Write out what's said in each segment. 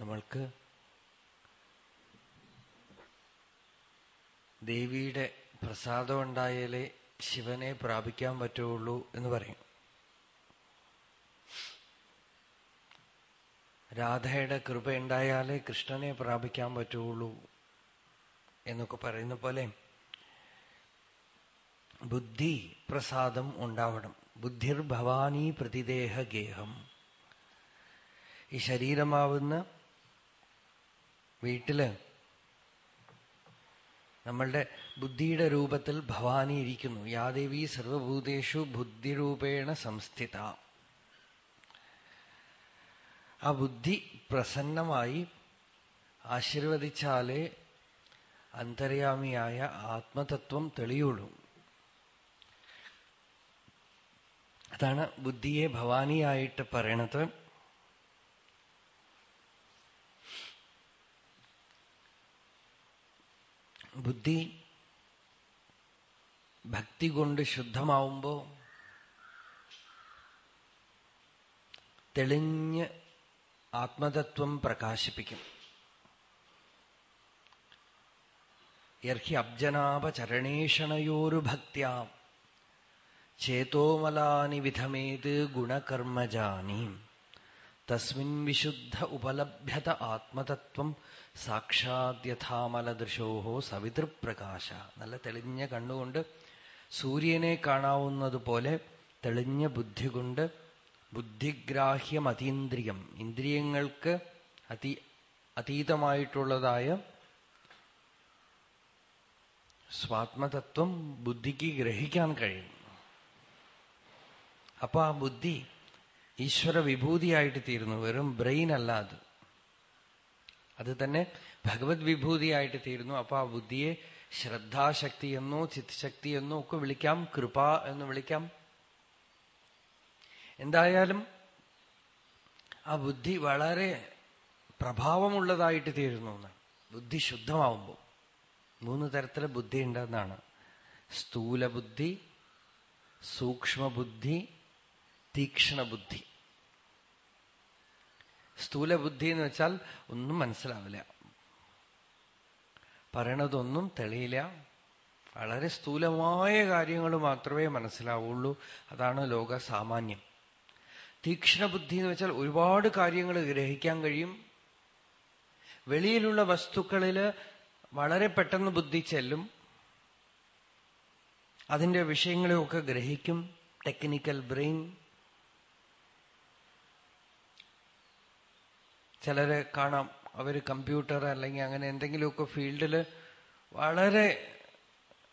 നമ്മൾക്ക് ദേവിയുടെ പ്രസാദം ഉണ്ടായാലേ ശിവനെ പ്രാപിക്കാൻ പറ്റുള്ളൂ എന്ന് പറയും. രാധയുടെ കൃപ ഉണ്ടായാലേ കൃഷ്ണനെ പ്രാപിക്കാൻ പറ്റുള്ളൂ എന്നൊക്കെ പറയുന്ന പോലെ ബുദ്ധി പ്രസാദം ഉണ്ടാവണം. ബുദ്ധിർ ഭവാനി പ്രതിദേഹ ഗേഹം. ഈ ശരീരമാവുന്ന വീട്ടിൽ നമ്മളുടെ ബുദ്ധിയുടെ രൂപത്തിൽ ഭവാനി ഇരിക്കുന്നു. യാദേവി സർവഭൂതേഷു ബുദ്ധിരൂപേണ സംസ്ഥിത. ആ ബുദ്ധി പ്രസന്നമായി ആശീർവദിച്ചാലേ അന്തര്യാമിയായ ആത്മതത്വം തെളിയുള്ളൂ. അതാണ് ബുദ്ധിയെ ഭവാനിയായിട്ട് പറയണത്. ബുദ്ധി ഭക്തി കൊണ്ട് ശുദ്ധമാവുമ്പോ തെളിഞ്ഞ് ആത്മതത്വം പ്രകാശിപ്പിക്കും. യർഹി അബ്ജനാഭചരണേഷണയോരു ഭക്തിയാം ചേതോമലാനി വിധമേത് ഗുണകർമ്മജാനി തസ്മിൻ വിശുദ്ധ ഉപലഭ്യത ആത്മതത്വം സാക്ഷാദ്യഥാമലദൃശോഹോ സവിതൃപ്രകാശ. നല്ല തെളിഞ്ഞ കണ്ണുകൊണ്ട് സൂര്യനെ കാണാവുന്നതുപോലെ തെളിഞ്ഞ ബുദ്ധി കൊണ്ട് ബുദ്ധിഗ്രാഹ്യം അതീന്ദ്രിയം. ഇന്ദ്രിയങ്ങൾക്ക് അതി അതീതമായിട്ടുള്ളതായ സ്വാത്മതത്വം ബുദ്ധിക്ക് ഗ്രഹിക്കാൻ കഴിയും. അപ്പൊ ആ ബുദ്ധി ഈശ്വര വിഭൂതിയായിട്ട് തീരുന്നു. വെറും ബ്രെയിൻ അല്ല അത്. അത് തന്നെ ഭഗവത് വിഭൂതിയായിട്ട് തീരുന്നു. അപ്പൊ ആ ബുദ്ധിയെ ശ്രദ്ധാശക്തി എന്നോ ചിത്തശക്തി എന്നോ ഒക്കെ വിളിക്കാം. കൃപ എന്ന് വിളിക്കാം. എന്തായാലും ആ ബുദ്ധി വളരെ പ്രഭാവമുള്ളതായിട്ട് തീരുന്നു ബുദ്ധി ശുദ്ധമാവുമ്പോൾ. മൂന്ന് തരത്തിലെ ബുദ്ധി ഉണ്ടെന്നാണ്. സ്ഥൂല ബുദ്ധി സൂക്ഷ്മബുദ്ധി തീക്ഷ്ണബുദ്ധി. സ്ഥൂല ബുദ്ധി എന്ന് വെച്ചാൽ ഒന്നും മനസ്സിലാവില്ല. പറയണതൊന്നും തെളിയില്ല. വളരെ സ്ഥൂലമായ കാര്യങ്ങൾ മാത്രമേ മനസ്സിലാവുള്ളൂ. അതാണ് ലോക സാമാന്യം. തീക്ഷ്ണബുദ്ധി എന്ന് വെച്ചാൽ ഒരുപാട് കാര്യങ്ങൾ ഗ്രഹിക്കാൻ കഴിയും. വെളിയിലുള്ള വസ്തുക്കളിൽ വളരെ പെട്ടെന്ന് ബുദ്ധി ചെല്ലും. അതിന്റെ വിഷയങ്ങളെയൊക്കെ ഗ്രഹിക്കും. Technical brain. ചിലരെ കാണാം. അവർ കമ്പ്യൂട്ടർ അല്ലെങ്കിൽ അങ്ങനെ എന്തെങ്കിലുമൊക്കെ ഫീൽഡിൽ വളരെ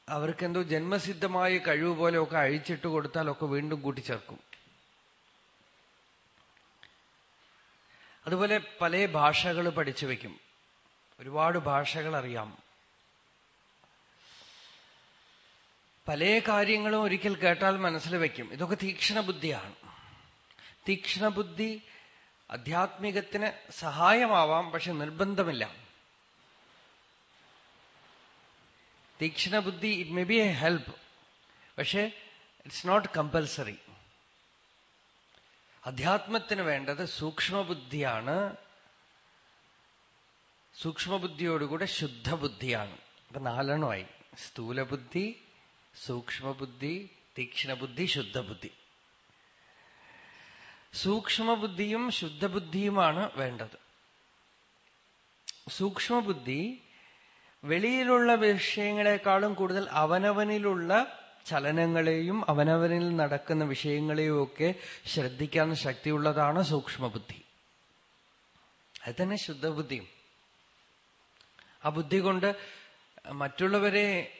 അവർക്കെന്തോ ജന്മസിദ്ധമായ കഴിവ് പോലെയൊക്കെ അഴിച്ചിട്ട് കൊടുത്താലൊക്കെ വീണ്ടും കൂട്ടിച്ചേർക്കും. അതുപോലെ പല ഭാഷകൾ പഠിച്ചു വെക്കും ഒരുപാട് ഭാഷകൾ അറിയാം. പല കാര്യങ്ങളും ഒരിക്കൽ കേട്ടാൽ മനസ്സിൽ വെക്കും ഇതൊക്കെ തീക്ഷ്ണ ബുദ്ധിയാണ് ബുദ്ധി അധ്യാത്മികത്തിന് സഹായമാവാം പക്ഷെ നിർബന്ധമില്ല. തീക്ഷണ ബുദ്ധി it may be a help പക്ഷെ ഇറ്റ്സ് നോട്ട് കമ്പൽസറി അധ്യാത്മത്തിന് വേണ്ടത് സൂക്ഷ്മബുദ്ധിയാണ്. സൂക്ഷ്മബുദ്ധിയോടുകൂടെ ശുദ്ധബുദ്ധിയാണ്. അപ്പൊ നാലെണ്ണമായി. സ്ഥൂലബുദ്ധി സൂക്ഷ്മബുദ്ധി തീക്ഷ്ണബുദ്ധി ശുദ്ധബുദ്ധി. സൂക്ഷ്മബുദ്ധിയും ശുദ്ധബുദ്ധിയുമാണ് വേണ്ടത്. സൂക്ഷ്മബുദ്ധി വെളിയിലുള്ള വിഷയങ്ങളെക്കാളും കൂടുതൽ അവനവനിലുള്ള ചലനങ്ങളെയും അവനവനിൽ നടക്കുന്ന വിഷയങ്ങളെയും ഒക്കെ ശ്രദ്ധിക്കാൻ ശക്തിയുള്ളതാണ് സൂക്ഷ്മബുദ്ധി. അത് തന്നെ ശുദ്ധബുദ്ധിയും. ആ ബുദ്ധി കൊണ്ട് മറ്റുള്ളവരെ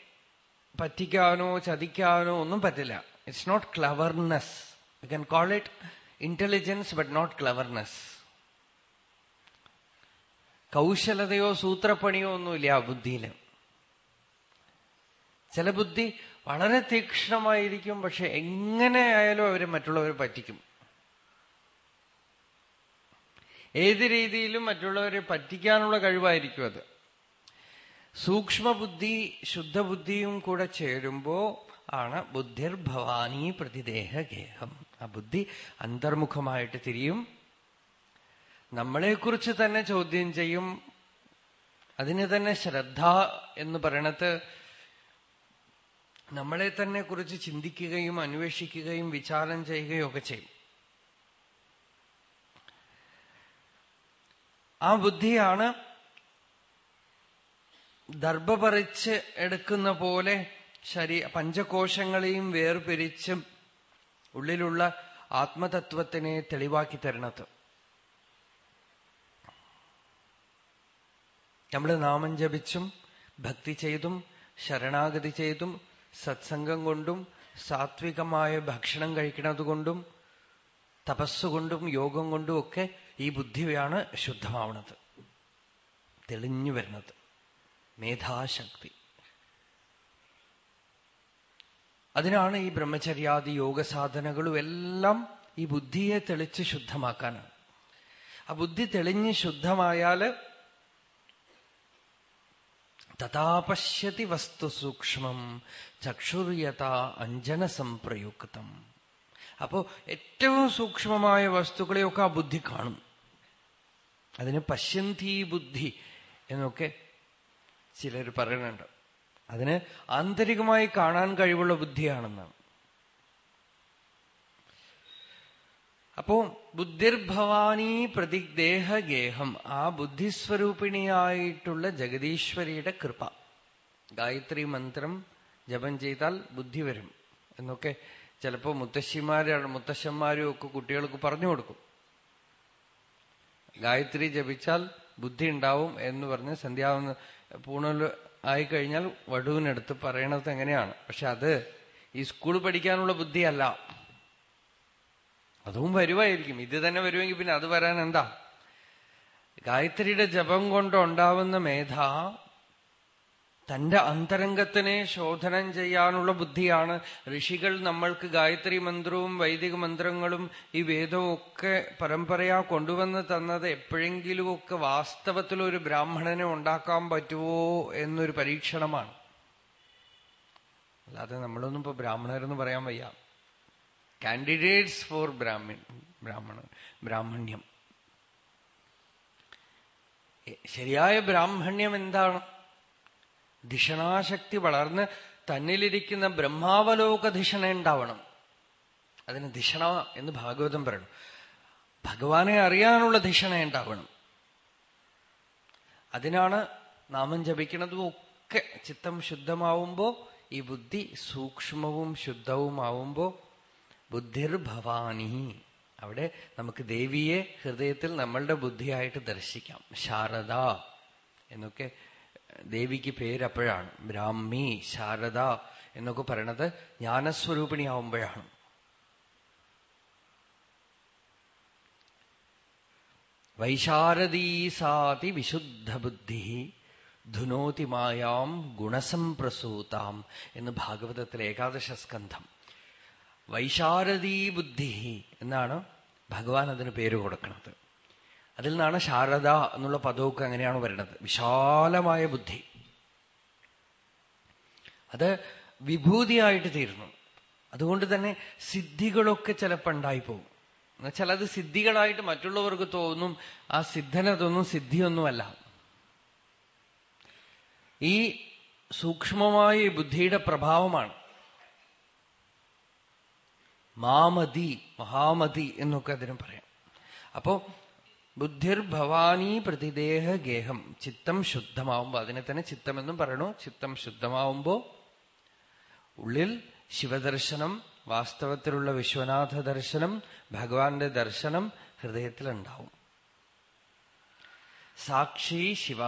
പറ്റിക്കാനോ ചതിക്കാനോ ഒന്നും പറ്റില്ല. It's not cleverness you can call it intelligence but not cleverness കൗശലതയോ സൂത്രപ്പണിയോ ഒന്നുമില്ല ആ ബുദ്ധിയിൽ. ചില ബുദ്ധി വളരെ തീക്ഷ്ണമായിരിക്കും പക്ഷെ എങ്ങനെ ആയാലും അവരെ മറ്റുള്ളവരെ പറ്റിക്കും. ഏത് രീതിയിലും മറ്റുള്ളവരെ പറ്റിക്കാനുള്ള കഴിവായിരിക്കും അത്. സൂക്ഷ്മബുദ്ധി ശുദ്ധബുദ്ധിയും കൂടെ ചേരുമ്പോ ആണ് ബുദ്ധിർ ഭവാനി പ്രതിദേഹ ഗേഹം. ആ ബുദ്ധി അന്തർമുഖമായിട്ട് തിരിയും. നമ്മളെക്കുറിച്ച് തന്നെ ചോദ്യം ചെയ്യും. അതിന് തന്നെ ശ്രദ്ധ എന്ന് പറയണത് നമ്മളെ തന്നെ കുറിച്ച് ചിന്തിക്കുകയും അന്വേഷിക്കുകയും വിചാരം ചെയ്യുകയും ഒക്കെ ചെയ്യും. ആ ബുദ്ധിയാണ് ദർഭ പറിച്ച് എടുക്കുന്ന പോലെ ശരീ പഞ്ചകോശങ്ങളെയും വേർപിരിച്ചും ഉള്ളിലുള്ള ആത്മതത്വത്തിനെ തെളിവാക്കി തരണത്. നമ്മൾ നാമം ജപിച്ചും ഭക്തി ചെയ്തും ശരണാഗതി ചെയ്തും സത്സംഗം കൊണ്ടും സാത്വികമായ ഭക്ഷണം കഴിക്കുന്നത് കൊണ്ടും തപസ്സുകൊണ്ടും യോഗം കൊണ്ടും ഒക്കെ ഈ ബുദ്ധിയാണ് ശുദ്ധമാവുന്നത് തെളിഞ്ഞു വരുന്നത് മേധാശക്തി. അതിനാണ് ഈ ബ്രഹ്മചര്യാദി യോഗ സാധനകളും എല്ലാം ഈ ബുദ്ധിയെ തെളിച്ച് ശുദ്ധമാക്കാനാണ് ആ ബുദ്ധി തെളിഞ്ഞ് ശുദ്ധമായാൽ തഥാപശ്യതി വസ്തു സൂക്ഷ്മം ചക്ഷുര്യത അഞ്ജന സംപ്രയുക്തം. അപ്പോ ഏറ്റവും സൂക്ഷ്മമായ വസ്തുക്കളെയൊക്കെ ആ ബുദ്ധി കാണും. അതിന് പശ്യന്തി ബുദ്ധി എന്നൊക്കെ ചിലർ പറയുന്നുണ്ട്. അതിന് ആന്തരികമായി കാണാൻ കഴിവുള്ള ബുദ്ധിയാണെന്നാണ്. അപ്പോ ബുദ്ധിർഭവാനി പ്രതിദേഹഗേഹം ആ ബുദ്ധിസ്വരൂപിണിയായിട്ടുള്ള ജഗദീശ്വരിയുടെ കൃപ. ഗായത്രി മന്ത്രം ജപം ചെയ്താൽ ബുദ്ധി വരും എന്നൊക്കെ ചിലപ്പോ മുത്തശ്ശിമാരാണ് മുത്തശ്ശന്മാരും ഒക്കെ കുട്ടികൾക്ക് പറഞ്ഞു കൊടുക്കും. ഗായത്രി ജപിച്ചാൽ ബുദ്ധി ഉണ്ടാവും എന്ന് പറഞ്ഞ് സന്ധ്യാവന പൂണൽ ആയിക്കഴിഞ്ഞാൽ വടുവിനടുത്ത് പറയണത് എങ്ങനെയാണ്? പക്ഷെ അത് ഈ സ്കൂൾ പഠിക്കാനുള്ള ബുദ്ധിയല്ല. അതും വരുമായിരിക്കും ഇത് തന്നെ വരുമെങ്കിൽ പിന്നെ അത് വരാൻ എന്താ? ഗായത്രിയുടെ ജപം കൊണ്ടുണ്ടാവുന്ന മേധ തന്റെ അന്തരംഗത്തിനെ ശോധനം ചെയ്യാനുള്ള ബുദ്ധിയാണ്. ഋഷികൾ നമ്മൾക്ക് ഗായത്രി മന്ത്രവും വൈദിക മന്ത്രങ്ങളും ഈ വേദവും ഒക്കെ പരമ്പരയാ കൊണ്ടുവന്ന് തന്നത് എപ്പോഴെങ്കിലുമൊക്കെ വാസ്തവത്തിൽ ഒരു ബ്രാഹ്മണനെ ഉണ്ടാക്കാൻ പറ്റുമോ എന്നൊരു പരീക്ഷണമാണ്. അല്ലാതെ നമ്മളൊന്നും ഇപ്പൊ ബ്രാഹ്മണരെന്ന് പറയാൻ വയ്യ. കാൻഡിഡേറ്റ്സ് ഫോർ ബ്രാഹ്മൺ ബ്രാഹ്മണ ബ്രാഹ്മണ്യം ശരിയായ ബ്രാഹ്മണ്യം എന്താണ്? ധിഷണാശക്തി വളർന്ന് തന്നിലിരിക്കുന്ന ബ്രഹ്മാവലോക ധിഷണ ഉണ്ടാവണം. അതിന് ധിഷണ എന്ന് ഭാഗവതം പറയണം. ഭഗവാനെ അറിയാനുള്ള ധിഷണ ഉണ്ടാവണം. അതിനാണ് നാമം ജപിക്കുന്നതും ഒക്കെ ചിത്തം ശുദ്ധമാവുമ്പോ ഈ ബുദ്ധി സൂക്ഷ്മവും ശുദ്ധവുമാവുമ്പോ ബുദ്ധിർഭവാനി അവിടെ നമുക്ക് ദേവിയെ ഹൃദയത്തിൽ നമ്മളുടെ ബുദ്ധിയായിട്ട് ദർശിക്കാം. ശാരദ എന്നൊക്കെ ദേവിക്ക് പേരപ്പോഴാണ് ബ്രാഹ്മി ശാരദ എന്നൊക്കെ പറയണത് ജ്ഞാനസ്വരൂപിണിയാവുമ്പോഴാണ്. വൈശാരദീസാതി വിശുദ്ധ ബുദ്ധി ധുനോതി മായാം ഗുണസംപ്രസൂതാം എന്ന് ഭാഗവതത്തിലെ ഏകാദശ സ്കന്ധം. വൈശാരദീ ബുദ്ധി എന്നാണ് ഭഗവാൻ അതിന് പേര് കൊടുക്കുന്നത്. അതിൽ നിന്നാണ് ശാരദ എന്നുള്ള പദമൊക്കെ അങ്ങനെയാണ് വരുന്നത്. വിശാലമായ ബുദ്ധി. അത് വിഭൂതിയായിട്ട് തീരുന്നു. അതുകൊണ്ട് തന്നെ സിദ്ധികളൊക്കെ ചിലപ്പോൾ ഉണ്ടായിപ്പോവും എന്നുവെച്ചാൽ അത് സിദ്ധികളായിട്ട് മറ്റുള്ളവർക്ക് തോന്നും ആ സിദ്ധനതൊന്നും സിദ്ധിയൊന്നുമല്ല. ഈ സൂക്ഷ്മമായ ബുദ്ധിയുടെ പ്രഭാവമാണ്. മാമതി മഹാമതി എന്നൊക്കെ അതിനും പറയാം. അപ്പോ ബുദ്ധിർഭവാനി പ്രതിദേഹ ഗേഹം. ചിത്തം ശുദ്ധമാവുമ്പോ അതിനെ തന്നെ ചിത്തമെന്നും പറയണു. ചിത്തം ശുദ്ധമാവുമ്പോ ഉള്ളിൽ ശിവദർശനം വാസ്തവത്തിലുള്ള വിശ്വനാഥ ദർശനം ഭഗവാന്റെ ദർശനം ഹൃദയത്തിലുണ്ടാവും. സാക്ഷി ശിവ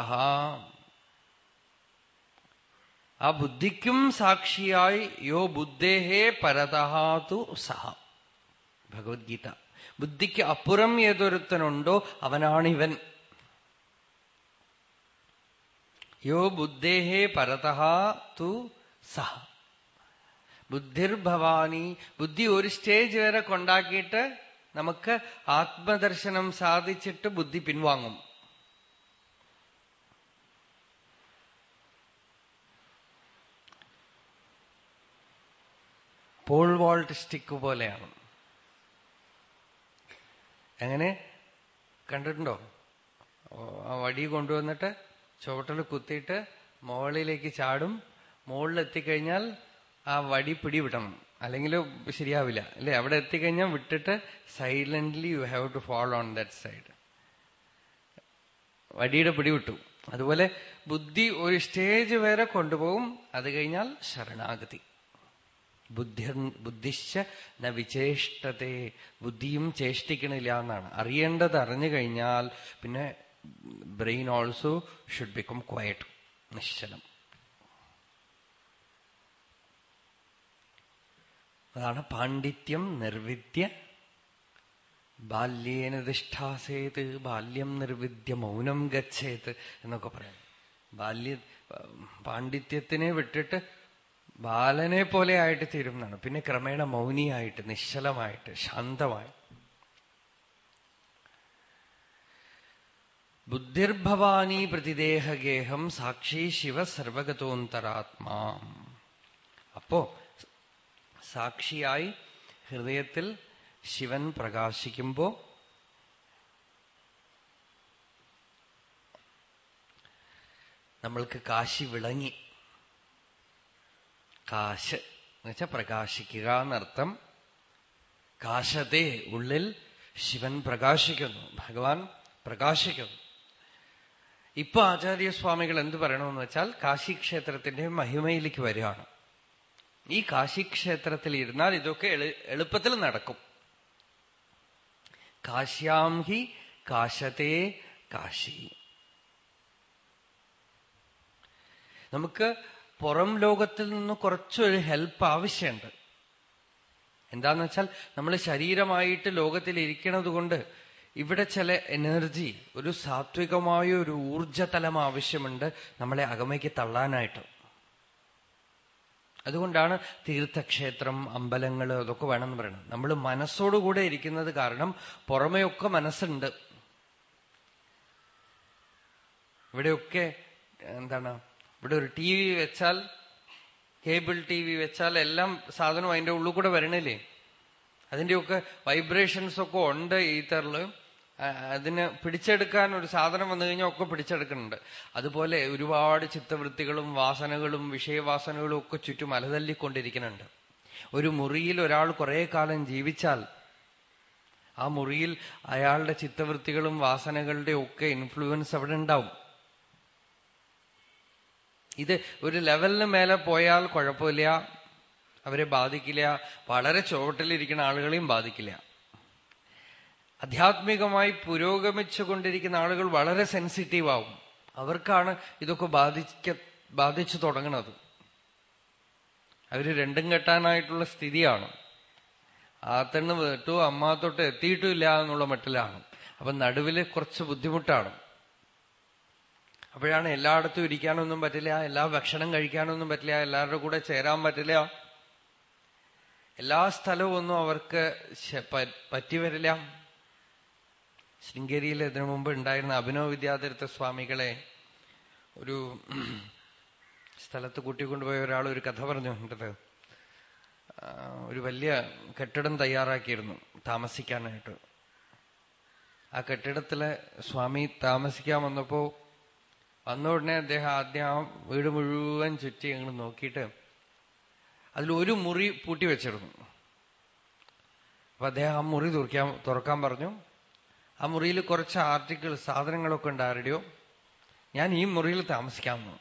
ആ ബുദ്ധിക്കും സാക്ഷിയായി യോ ബുദ്ധേഹേ പരതഹാതു സഹ. ഭഗവത്ഗീത. ബുദ്ധിക്ക് അപ്പുറം ഏതൊരുത്തനുണ്ടോ അവനാണിവൻ. യോ ബുദ്ധേഹേ പരതഹ തു സഹ. ബുദ്ധിർഭവാനി ബുദ്ധി ഒരു സ്റ്റേജ് വരെ കൊണ്ടാക്കിയിട്ട് നമുക്ക് ആത്മദർശനം സാധിച്ചിട്ട് ബുദ്ധി പിൻവാങ്ങും. പോൾ വോൾട്ട് സ്റ്റിക്ക് പോലെയാണ്. അങ്ങനെ കണ്ടിട്ടുണ്ടോ? ആ വടി കൊണ്ടുവന്നിട്ട് ചുവട്ടിൽ കുത്തിയിട്ട് മുകളിലേക്ക് ചാടും. മുകളിലെത്തിക്കഴിഞ്ഞാൽ ആ വടി പിടിവിടണം. അല്ലെങ്കിൽ ശരിയാവില്ല. അല്ലെ? അവിടെ എത്തിക്കഴിഞ്ഞാൽ വിട്ടിട്ട് silently you have to follow on that side വടിയുടെ പിടിവിട്ടു. അതുപോലെ ബുദ്ധി ഒരു സ്റ്റേജ് വരെ കൊണ്ടുപോകും. അത് കഴിഞ്ഞാൽ ശരണാഗതി. ബുദ്ധി ബുദ്ധിശ്ച ന വിചേഷ്ടത്തെ ബുദ്ധിയും ചേഷ്ടിക്കണില്ല എന്നാണ്. അറിയേണ്ടത് അറിഞ്ഞു കഴിഞ്ഞാൽ പിന്നെ brain also should become quiet നിശ്ചലം. അതാണ് പാണ്ഡിത്യം നിർവിദ്യ. ബാല്യേന തിഷ്ഠാസേത് ബാല്യം നിർവിദ്യ മൗനം ഗച്ഛേത് എന്നൊക്കെ പറയാം ബാല്യ പാണ്ഡിത്യത്തിനെ വിട്ടിട്ട് ബാലനെ പോലെ ആയിട്ട് തീരും എന്നാണ്. പിന്നെ ക്രമേണ മൗനിയായിട്ട് നിശ്ചലമായിട്ട് ശാന്തമായി. ബുദ്ധിർഭവാനി പ്രതിദേഹഗേഹം സാക്ഷി ശിവ സർവഗതോന്തരാത്മാ. അപ്പോ സാക്ഷിയായി ഹൃദയത്തിൽ ശിവൻ പ്രകാശിക്കുമ്പോ നമ്മൾക്ക് കാശി വിളങ്ങി. കാശ് എന്നുവെച്ചാൽ പ്രകാശിക്കുക എന്നർത്ഥം കാശത്തെ ഉള്ളിൽ ശിവൻ പ്രകാശിക്കുന്നു ഭഗവാൻ പ്രകാശിക്കുന്നു. ഇപ്പൊ ആചാര്യസ്വാമികൾ എന്ത് പറയണമെന്ന് വെച്ചാൽ കാശി ക്ഷേത്രത്തിന്റെ മഹിമയിലേക്ക് വരികയാണ്. ഈ കാശി ക്ഷേത്രത്തിൽ ഇരുന്നാൽ ഇതൊക്കെ എളുപ്പത്തിൽ നടക്കും. കാശ്യാം ഹി കാശത്തെ കാശി. നമുക്ക് പുറം ലോകത്തിൽ നിന്ന് കുറച്ചൊരു ഹെൽപ്പ് ആവശ്യമുണ്ട്. എന്താന്ന് വെച്ചാൽ നമ്മൾ ശരീരമായിട്ട് ലോകത്തിൽ ഇരിക്കണത് കൊണ്ട് ഇവിടെ ചില എനർജി ഒരു സാത്വികമായ ഒരു ഊർജതലം ആവശ്യമുണ്ട് നമ്മളെ അകമയ്ക്ക് തള്ളാനായിട്ട്. അതുകൊണ്ടാണ് തീർത്ഥക്ഷേത്രം അമ്പലങ്ങൾ അതൊക്കെ വേണമെന്ന് പറയുന്നത്. നമ്മൾ മനസ്സോടുകൂടെ ഇരിക്കുന്നത് കാരണം പുറമെയൊക്കെ മനസ്സുണ്ട്. ഇവിടെയൊക്കെ എന്താണ് ഇവിടെ ഒരു ടി വി വെച്ചാൽ കേബിൾ ടി വി വെച്ചാൽ എല്ലാം സാധനം അതിന്റെ ഉള്ളിൽ കൂടെ വരണില്ലേ? അതിന്റെയൊക്കെ വൈബ്രേഷൻസ് ഒക്കെ ഉണ്ട് ഈത്തറിൽ അതിന് പിടിച്ചെടുക്കാൻ ഒരു സാധനം വന്നു കഴിഞ്ഞാൽ ഒക്കെ പിടിച്ചെടുക്കുന്നുണ്ട്. അതുപോലെ ഒരുപാട് ചിത്തവൃത്തികളും വാസനകളും വിഷയവാസനകളും ഒക്കെ ചുറ്റും അലതല്ലിക്കൊണ്ടിരിക്കുന്നുണ്ട്. ഒരു മുറിയിൽ ഒരാൾ കുറെ കാലം ജീവിച്ചാൽ ആ മുറിയിൽ അയാളുടെ ചിത്തവൃത്തികളും വാസനകളുടെ ഒക്കെ ഇൻഫ്ലുവൻസ് അവിടെ ഉണ്ടാവും. ഇത് ഒരു ലെവലിന് മേലെ പോയാൽ കുഴപ്പമില്ല. അവരെ ബാധിക്കില്ല. വളരെ ചുവട്ടിലിരിക്കുന്ന ആളുകളെയും ബാധിക്കില്ല. ആധ്യാത്മികമായി പുരോഗമിച്ചുകൊണ്ടിരിക്കുന്ന ആളുകൾ വളരെ സെൻസിറ്റീവ് ആവും അവർക്കാണ് ഇതൊക്കെ ബാധിക്ക ബാധിച്ചു തുടങ്ങുന്നത്. അവർ രണ്ടും കെട്ടാനായിട്ടുള്ള സ്ഥിതിയാണ്. ആത്തണ്ണ് തൊട്ടോ അമ്മ തൊട്ട് എത്തിയിട്ടുമില്ല എന്നുള്ള മട്ടിലാണ്. അപ്പൊ നടുവിൽ കുറച്ച് ബുദ്ധിമുട്ടാണ്. അപ്പോഴാണ് എല്ലായിടത്തും ഇരിക്കാനൊന്നും പറ്റില്ല എല്ലാ ഭക്ഷണം കഴിക്കാനൊന്നും പറ്റില്ല എല്ലാവരുടെ കൂടെ ചേരാൻ പറ്റില്ല. എല്ലാ സ്ഥലവും ഒന്നും അവർക്ക് പറ്റി വരില്ല ശൃംഗേരിയിൽ ഇതിനു മുമ്പ് ഉണ്ടായിരുന്ന അഭിനവ വിദ്യാതീർത്ഥ സ്വാമികളെ ഒരു സ്ഥലത്ത് കൂട്ടിക്കൊണ്ടുപോയ ഒരാൾ ഒരു കഥ പറഞ്ഞു എന്റെത് ഒരു വലിയ കെട്ടിടം തയ്യാറാക്കിയിരുന്നു താമസിക്കാനായിട്ട്. ആ കെട്ടിടത്തിൽ സ്വാമി താമസിക്കാൻ വന്നപ്പോ വന്ന ഉടനെ അദ്ദേഹം ആദ്യം ആ വീട് മുഴുവൻ ചുറ്റി അങ്ങ് നോക്കിയിട്ട് ഒരു മുറി പൂട്ടി വെച്ചിരുന്നു. അപ്പൊ അദ്ദേഹം ആ മുറി തുറക്കാൻ തുറക്കാൻ പറഞ്ഞു. ആ മുറിയിൽ കുറച്ച് ആർട്ടിക്കിൾ സാധനങ്ങളൊക്കെ ഉണ്ട് ആരുടെയോ. ഞാൻ ഈ മുറിയിൽ താമസിക്കാമെന്നു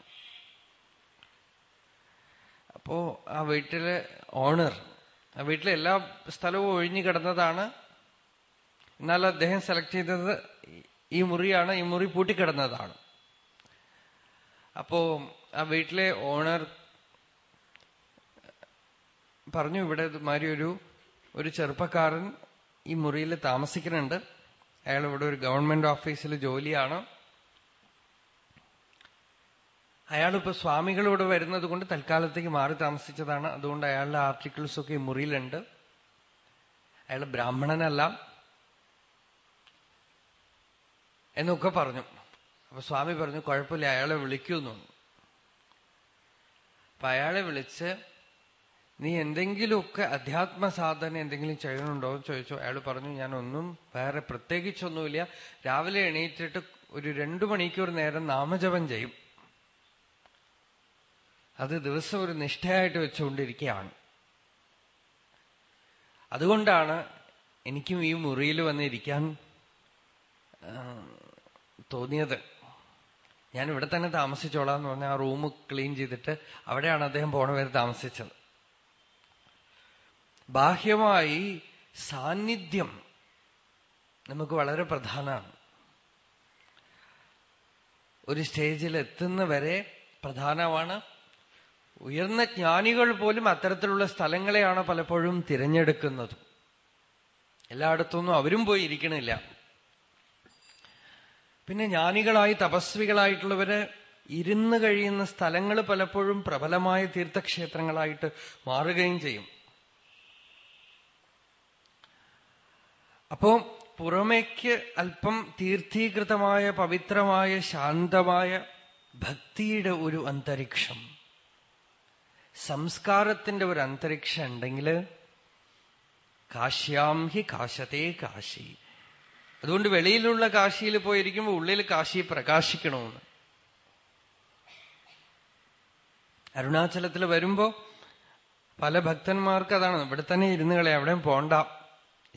അപ്പോ ആ വീട്ടിലെ ഓണർ ആ വീട്ടിലെ എല്ലാ സ്ഥലവും ഒഴിഞ്ഞു കിടന്നതാണ്. എന്നാൽ അദ്ദേഹം സെലക്ട് ചെയ്തത് ഈ മുറിയാണ് ഈ മുറി പൂട്ടിക്കിടന്നതാണ്. അപ്പോ ആ വീട്ടിലെ ഓണർ പറഞ്ഞു ഇവിടെ ഇതുമാതിരി ഒരു ഒരു ചെറുപ്പക്കാരൻ ഈ മുറിയിൽ താമസിക്കുന്നുണ്ട്. അയാൾ ഇവിടെ ഒരു ഗവൺമെന്റ് ഓഫീസിൽ ജോലിയാണ്. അയാളിപ്പോ സ്വാമികൾ ഇവിടെ വരുന്നത് കൊണ്ട് തൽക്കാലത്തേക്ക് മാറി താമസിച്ചതാണ്. അതുകൊണ്ട് അയാളുടെ ആർട്ടിക്കിൾസ് ഒക്കെ ഈ മുറിയിലുണ്ട്. അയാൾ ബ്രാഹ്മണനല്ല എന്നൊക്കെ പറഞ്ഞു. അപ്പൊ സ്വാമി പറഞ്ഞു കുഴപ്പമില്ല അയാളെ വിളിക്കുന്നു. അപ്പൊ അയാളെ വിളിച്ച് നീ എന്തെങ്കിലുമൊക്കെ അധ്യാത്മ സാധന എന്തെങ്കിലും ചെയ്യണുണ്ടോ? എന്ന് ചോദിച്ചു. അയാൾ പറഞ്ഞു ഞാൻ ഒന്നും വേറെ പ്രത്യേകിച്ചൊന്നുമില്ല. രാവിലെ എണീറ്റിട്ട് ഒരു രണ്ടു മണിക്കൂർ നേരം നാമജപം ചെയ്യും. അത് ദിവസം ഒരു നിഷ്ഠയായിട്ട് വെച്ചുകൊണ്ടിരിക്കുകയാണ്. അതുകൊണ്ടാണ് എനിക്കും ഈ മുറിയിൽ വന്നിരിക്കാൻ തോന്നിയത്. ഞാൻ ഇവിടെ തന്നെ താമസിച്ചോളാം എന്ന് പറഞ്ഞ ആ റൂം ക്ലീൻ ചെയ്തിട്ട് അവിടെയാണ് അദ്ദേഹം പോണ വരെ താമസിച്ചത്. ബാഹ്യമായി സാന്നിധ്യം നമുക്ക് വളരെ പ്രധാനമാണ്. ഒരു സ്റ്റേജിൽ എത്തുന്ന വരെ പ്രധാനമാണ്. ഉയർന്ന ജ്ഞാനികൾ പോലും അത്തരത്തിലുള്ള സ്ഥലങ്ങളെയാണ് പലപ്പോഴും തിരഞ്ഞെടുക്കുന്നത്. എല്ലായിടത്തൊന്നും അവരും പോയി ഇരിക്കണില്ല. പിന്നെ ജ്ഞാനികളായി തപസ്വികളായിട്ടുള്ളവര് ഇരുന്ന് കഴിയുന്ന സ്ഥലങ്ങൾ പലപ്പോഴും പ്രബലമായ തീർത്ഥക്ഷേത്രങ്ങളായിട്ട് മാറുകയും ചെയ്യും. അപ്പോ പുറമേക്ക് അല്പം തീർത്ഥീകൃതമായ പവിത്രമായ ശാന്തമായ ഭക്തിയുടെ ഒരു അന്തരീക്ഷം. സംസ്കാരത്തിന്റെ ഒരു അന്തരീക്ഷം ഉണ്ടെങ്കിൽ കാശ്യാം ഹി കാശത്തെ കാശി. അതുകൊണ്ട് വെളിയിലുള്ള കാശിയിൽ പോയിരിക്കുമ്പോൾ ഉള്ളിൽ കാശി പ്രകാശിക്കണമെന്ന്. അരുണാചലത്തിൽ വരുമ്പോ പല ഭക്തന്മാർക്ക് അതാണ്. ഇവിടെ തന്നെ ഇരുന്ന് കളി എവിടെയും പോണ്ട.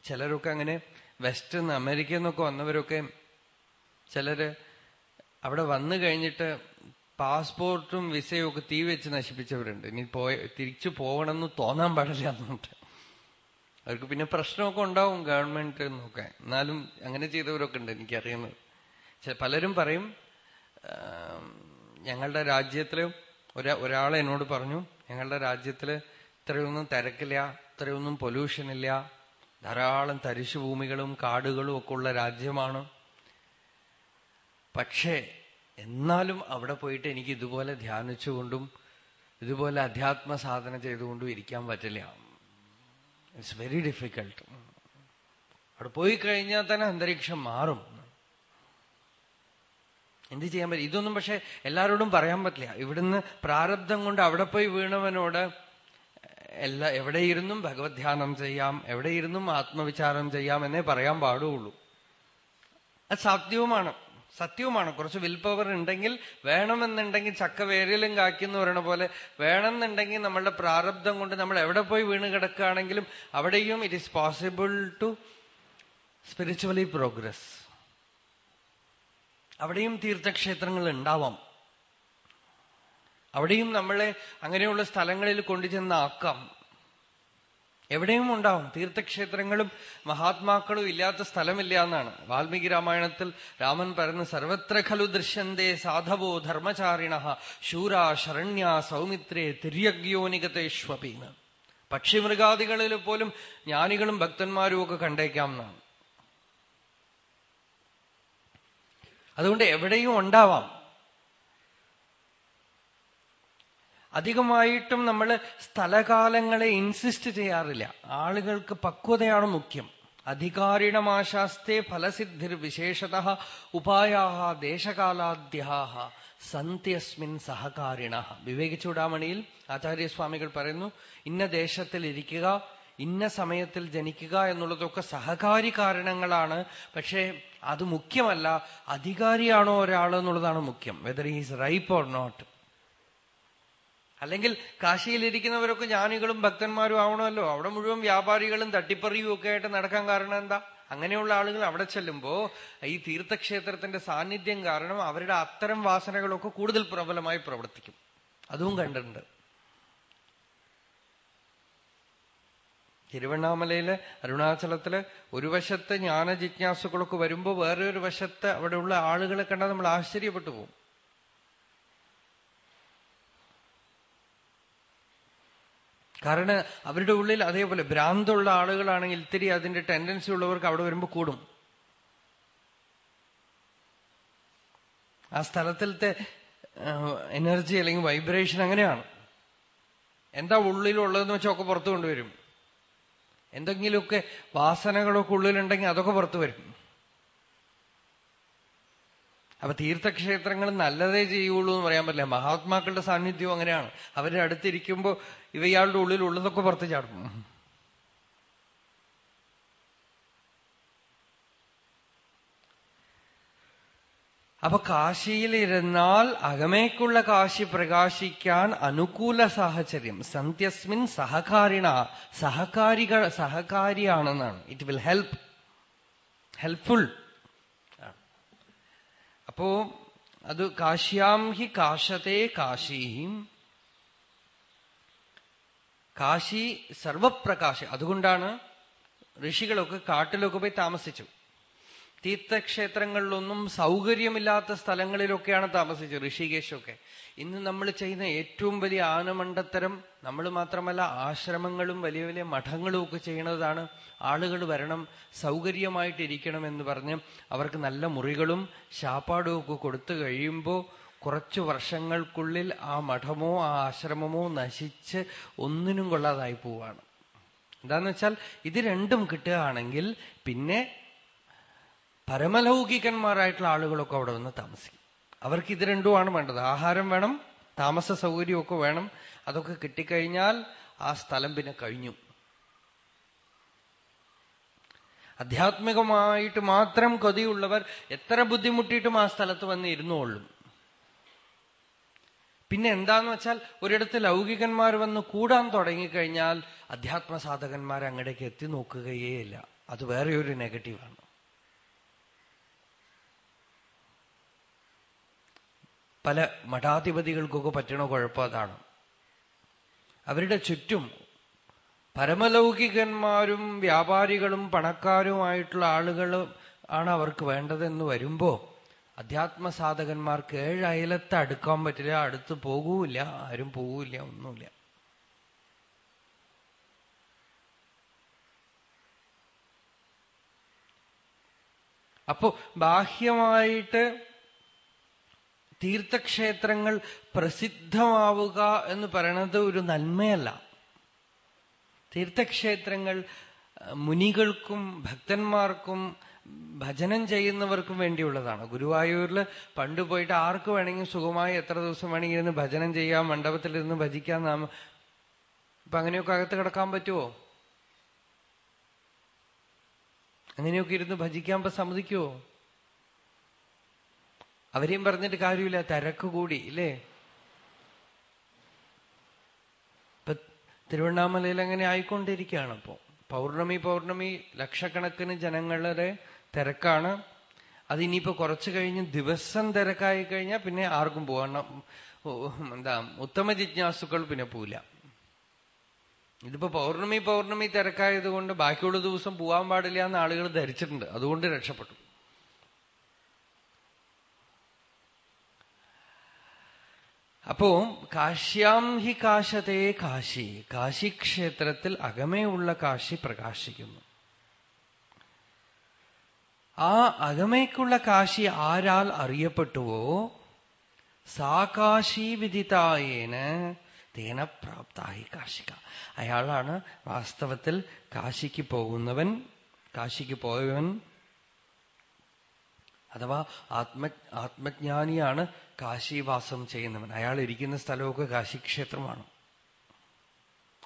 ചിലരൊക്കെ അങ്ങനെ വെസ്റ്റ് നിന്ന് അമേരിക്കയിൽ നിന്നൊക്കെ വന്നവരൊക്കെ ചിലര് അവിടെ വന്നു കഴിഞ്ഞിട്ട് പാസ്പോർട്ടും വിസയും ഒക്കെ തീ വെച്ച് നശിപ്പിച്ചവരുണ്ട്. ഇനി പോയ തിരിച്ചു പോകണമെന്ന് തോന്നാൻ പാടില്ല എന്നുണ്ട്. അവർക്ക് പിന്നെ പ്രശ്നമൊക്കെ ഉണ്ടാവും ഗവൺമെന്റ് എന്നൊക്കെ എന്നാലും അങ്ങനെ ചെയ്തവരൊക്കെ ഉണ്ട് എനിക്കറിയുന്നത്. പലരും പറയും ഞങ്ങളുടെ രാജ്യത്തിൽ ഒരാ ഒരാൾ എന്നോട് പറഞ്ഞു ഞങ്ങളുടെ രാജ്യത്തിൽ ഇത്രയൊന്നും തിരക്കില്ല ഇത്രയൊന്നും പൊല്യൂഷൻ ഇല്ല ധാരാളം തരിശുഭൂമികളും കാടുകളും ഒക്കെ ഉള്ള രാജ്യമാണ്. പക്ഷേ എന്നാലും അവിടെ പോയിട്ട് എനിക്ക് ഇതുപോലെ ധ്യാനിച്ചുകൊണ്ടും ഇതുപോലെ അധ്യാത്മ സാധന ചെയ്തുകൊണ്ടും ഇരിക്കാൻ പറ്റില്ല. ഇറ്റ്സ് വെരി ഡിഫിക്കൾട്ട് അവിടെ പോയി കഴിഞ്ഞാൽ തന്നെ അന്തരീക്ഷം മാറും. എന്ത് ചെയ്യാൻ പറ്റും? ഇതൊന്നും പക്ഷെ എല്ലാവരോടും പറയാൻ പറ്റില്ല. ഇവിടുന്ന് പ്രാരബ്ധം കൊണ്ട് അവിടെ പോയി വീണവനോട് എല്ലാ എവിടെ ഇരുന്നും ഭഗവത് ധ്യാനം ചെയ്യാം എവിടെ ഇരുന്നും ആത്മവിചാരം ചെയ്യാം എന്നേ പറയാൻ പാടുള്ളൂ. അത് സാധ്യവുമാണ്. സത്യവുമാണ്. കുറച്ച് വിൽ പവർ ഉണ്ടെങ്കിൽ വേണമെന്നുണ്ടെങ്കിൽ ചക്ക വേരിലും കാക്കിന്ന് പറയണ പോലെ വേണമെന്നുണ്ടെങ്കിൽ നമ്മളുടെ പ്രാരബ്ധം കൊണ്ട് നമ്മൾ എവിടെ പോയി വീണ് കിടക്കുകയാണെങ്കിലും അവിടെയും it is possible to spiritually progress അവിടെയും തീർത്ഥക്ഷേത്രങ്ങൾ ഉണ്ടാവാം. അവിടെയും നമ്മളെ അങ്ങനെയുള്ള സ്ഥലങ്ങളിൽ കൊണ്ടുചെന്നാക്കാം. എവിടെയും ഉണ്ടാവും. തീർത്ഥക്ഷേത്രങ്ങളും മഹാത്മാക്കളും ഇല്ലാത്ത സ്ഥലമില്ല എന്നാണ്. വാൽമീകി രാമായണത്തിൽ രാമൻ പറയുന്ന സർവത്ര ഖലു ദൃശ്യന്തേ സാധവോ ധർമ്മചാരിണ ശൂര ശരണ്യ സൗമിത്രേ തിര്യഗ്യോനികതേഷ്വപീന്ന് പക്ഷിമൃഗാദികളിൽ പോലും ജ്ഞാനികളും ഭക്തന്മാരും ഒക്കെ കണ്ടേക്കാം എന്നാണ്. അതുകൊണ്ട് എവിടെയും ഉണ്ടാവാം. അധികമായിട്ടും നമ്മൾ സ്ഥലകാലങ്ങളെ ഇൻസിസ്റ്റ് ചെയ്യാറില്ല. ആളുകൾക്ക് പക്വതയാണ് മുഖ്യം. അധികാരിണമാശാസ്തേ ഫലസിദ്ധിർ വിശേഷത ഉപായാ ദേശകാലാദ്യാഹ സന്ത്യസ്മിൻ സഹകാരിണ. വിവേക ചൂടാമണിയിൽ ആചാര്യസ്വാമികൾ പറയുന്നു ഇന്ന ദേശത്തിൽ ഇരിക്കുക ഇന്ന സമയത്തിൽ ജനിക്കുക എന്നുള്ളതൊക്കെ സഹകാരി കാരണങ്ങളാണ്. പക്ഷേ അത് മുഖ്യമല്ല അധികാരിയാണോ ഒരാൾ എന്നുള്ളതാണ് മുഖ്യം whether is ripe or not അല്ലെങ്കിൽ കാശിയിലിരിക്കുന്നവരൊക്കെ ജ്ഞാനികളും ഭക്തന്മാരും ആവണമല്ലോ. അവിടെ മുഴുവൻ വ്യാപാരികളും തട്ടിപ്പറിയും ഒക്കെ ആയിട്ട് നടക്കാൻ കാരണം എന്താ? അങ്ങനെയുള്ള ആളുകൾ അവിടെ ചെല്ലുമ്പോ ഈ തീർത്ഥക്ഷേത്രത്തിന്റെ സാന്നിധ്യം കാരണം അവരുടെ അത്തരം വാസനകളൊക്കെ കൂടുതൽ പ്രബലമായി പ്രവർത്തിക്കും. അതും കണ്ടിട്ടുണ്ട്. തിരുവണ്ണാമലയിൽ അരുണാചലത്തിൽ ഒരു വശത്ത് ജ്ഞാന ജിജ്ഞാസുകളൊക്കെ വരുമ്പോ വേറൊരു വശത്ത് അവിടെയുള്ള ആളുകളെ കണ്ടാൽ നമ്മൾ ആശ്ചര്യപ്പെട്ടു പോകും. കാരണം അവരുടെ ഉള്ളിൽ അതേപോലെ ഭ്രാന്തുള്ള ആളുകളാണെങ്കിൽ ഇത്തിരി അതിന്റെ ടെൻഡൻസി ഉള്ളവർക്ക് അവിടെ വരുമ്പോൾ കൂടും. ആ സ്ഥലത്തിലത്തെ എനർജി അല്ലെങ്കിൽ വൈബ്രേഷൻ അങ്ങനെയാണ്. എന്താ ഉള്ളിലുള്ളതെന്ന് വെച്ചാൽ ഒക്കെ പുറത്തു കൊണ്ടുവരും. എന്തെങ്കിലുമൊക്കെ വാസനകളൊക്കെ ഉള്ളിലുണ്ടെങ്കിൽ അതൊക്കെ പുറത്തു വരും. അപ്പൊ തീർത്ഥക്ഷേത്രങ്ങൾ നല്ലതേ ചെയ്യുള്ളൂ എന്ന് പറയാൻ പറ്റില്ല. മഹാത്മാക്കളുടെ സാന്നിധ്യം അങ്ങനെയാണ്. അവരുടെ അടുത്തിരിക്കുമ്പോ ഇവയാളുടെ ഉള്ളിൽ ഉള്ളതൊക്കെ പുറത്ത് ചാടും. അപ്പൊ കാശിയിലിരുന്നാൽ അകമേക്കുള്ള കാശി പ്രകാശിക്കാൻ അനുകൂല സാഹചര്യം. സന്ധ്യസ്മിൻ സഹകാരിണ സഹകാരികൾ സഹകാരിയാണെന്നാണ്. ഇറ്റ് വിൽ ഹെൽപ്പ് ഹെൽപ്ഫുൾ അപ്പോ അത് കാശ്യാം ഹി കാശത്തെ കാശി. കാശി സർവപ്രകാശ. അതുകൊണ്ടാണ് ഋഷികളൊക്കെ കാട്ടിലൊക്കെ പോയി താമസിച്ചു. തീർത്ഥക്ഷേത്രങ്ങളിലൊന്നും സൗകര്യമില്ലാത്ത സ്ഥലങ്ങളിലൊക്കെയാണ് താമസിച്ചത്. ഋഷികേശൊക്കെ. ഇന്ന് നമ്മൾ ചെയ്യുന്ന ഏറ്റവും വലിയ ആനമണ്ടത്തരം നമ്മൾ മാത്രമല്ല ആശ്രമങ്ങളും വലിയ വലിയ മഠങ്ങളും ഒക്കെ ചെയ്യുന്നതാണ് ആളുകൾ വരണം സൗകര്യമായിട്ടിരിക്കണം എന്ന് പറഞ്ഞ് അവർക്ക് നല്ല മുറികളും ശാപ്പാടും ഒക്കെ കൊടുത്തു കഴിയുമ്പോൾ കുറച്ചു വർഷങ്ങൾക്കുള്ളിൽ ആ മഠമോ ആ ആശ്രമമോ നശിച്ച് ഒന്നിനും കൊള്ളാതായി പോവാണ്. എന്താന്ന് വെച്ചാൽ ഇത് രണ്ടും കിട്ടുകയാണെങ്കിൽ പിന്നെ പരമലൗകികന്മാരായിട്ടുള്ള ആളുകളൊക്കെ അവിടെ വന്ന് താമസിക്കും. അവർക്ക് ഇത് രണ്ടുമാണ് വേണ്ടത്. ആഹാരം വേണം താമസ സൗകര്യമൊക്കെ വേണം. അതൊക്കെ കിട്ടിക്കഴിഞ്ഞാൽ ആ സ്ഥലം പിന്നെ കഴിഞ്ഞു. ആധ്യാത്മികമായിട്ട് മാത്രം കൊതിയുള്ളവർ എത്ര ബുദ്ധിമുട്ടിയിട്ടും ആ സ്ഥലത്ത് വന്ന് ഇരുന്നോളും പിന്നെ എന്താന്ന് വെച്ചാൽ ഒരിടത്ത് ലൗകികന്മാർ വന്ന് കൂടാൻ തുടങ്ങിക്കഴിഞ്ഞാൽ അധ്യാത്മ സാധകന്മാർ അങ്ങടേക്ക് എത്തി നോക്കുകയേ ഇല്ല അത് വേറെ ഒരു നെഗറ്റീവാണ്. പല മഠാധിപതികൾക്കൊക്കെ പറ്റണ കുഴപ്പം അതാണ്. അവരുടെ ചുറ്റും പരമലൗകികന്മാരും വ്യാപാരികളും പണക്കാരുമായിട്ടുള്ള ആളുകൾ ആണ് അവർക്ക് വേണ്ടതെന്ന് വരുമ്പോ അധ്യാത്മ സാധകന്മാർക്ക് ഏഴ് അയലത്ത് അടുക്കാൻ പറ്റില്ല അടുത്ത് പോകൂല ആരും പോകൂല ഒന്നുമില്ല. അപ്പോ ബാഹ്യമായിട്ട് തീർത്ഥക്ഷേത്രങ്ങൾ പ്രസിദ്ധമാവുക എന്ന് പറയുന്നത് ഒരു നന്മയല്ല. തീർത്ഥക്ഷേത്രങ്ങൾ മുനികൾക്കും ഭക്തന്മാർക്കും ഭജനം ചെയ്യുന്നവർക്കും വേണ്ടിയുള്ളതാണ്. ഗുരുവായൂരിൽ പണ്ട് പോയിട്ട് ആർക്ക് വേണമെങ്കിൽ സുഖമായി എത്ര ദിവസം വേണമെങ്കിൽ ഇരുന്ന് ഭജനം ചെയ്യാം മണ്ഡപത്തിലിരുന്ന് ഭജിക്കാൻ നാം ഇപ്പൊ അങ്ങനെയൊക്കെ അകത്ത് കിടക്കാൻ പറ്റുമോ അങ്ങനെയൊക്കെ ഇരുന്ന് ഭജിക്കാൻ ഇപ്പൊ സമ്മതിക്കുമോ അവരെയും പറഞ്ഞിട്ട് കാര്യമില്ല തിരക്ക് കൂടി ഇല്ലേ? ഇപ്പൊ തിരുവണ്ണാമലയിൽ അങ്ങനെ ആയിക്കൊണ്ടിരിക്കുകയാണ് അപ്പോ പൗർണമി പൗർണമി ലക്ഷക്കണക്കിന് ജനങ്ങളുടെ തിരക്കാണ്. അതിനിയിപ്പോ കുറച്ചു കഴിഞ്ഞ് ദിവസം തിരക്കായി കഴിഞ്ഞാൽ പിന്നെ ആർക്കും പോകണം എന്താ ഉത്തമ ജിജ്ഞാസുക്കൾ പിന്നെ പോവില്ല. ഇതിപ്പോ പൗർണമി പൗർണമി തിരക്കായത് കൊണ്ട് ബാക്കിയുള്ള ദിവസം പോവാൻ പാടില്ല എന്ന് ആളുകൾ ധരിച്ചിട്ടുണ്ട്. അതുകൊണ്ട് രക്ഷപ്പെട്ടു. അപ്പോ കാശ്യാം ഹി കാശത്തെ കാശി. കാശി ക്ഷേത്രത്തിൽ അകമേയുള്ള കാശി പ്രകാശിക്കുന്നു. ആ അകമേക്കുള്ള കാശി ആരാൽ അറിയപ്പെട്ടുവോ? സാകാശി വിദിതായേന് തേന പ്രാപ്തായി കാശിക. അയാളാണ് വാസ്തവത്തിൽ കാശിക്ക് പോകുന്നവൻ കാശിക്ക് പോയവൻ അഥവാ ആത്മ ആത്മജ്ഞാനിയാണ് കാശിവാസം ചെയ്യുന്നവൻ. അയാൾ ഇരിക്കുന്ന സ്ഥലമൊക്കെ കാശിക്ഷേത്രമാണ്.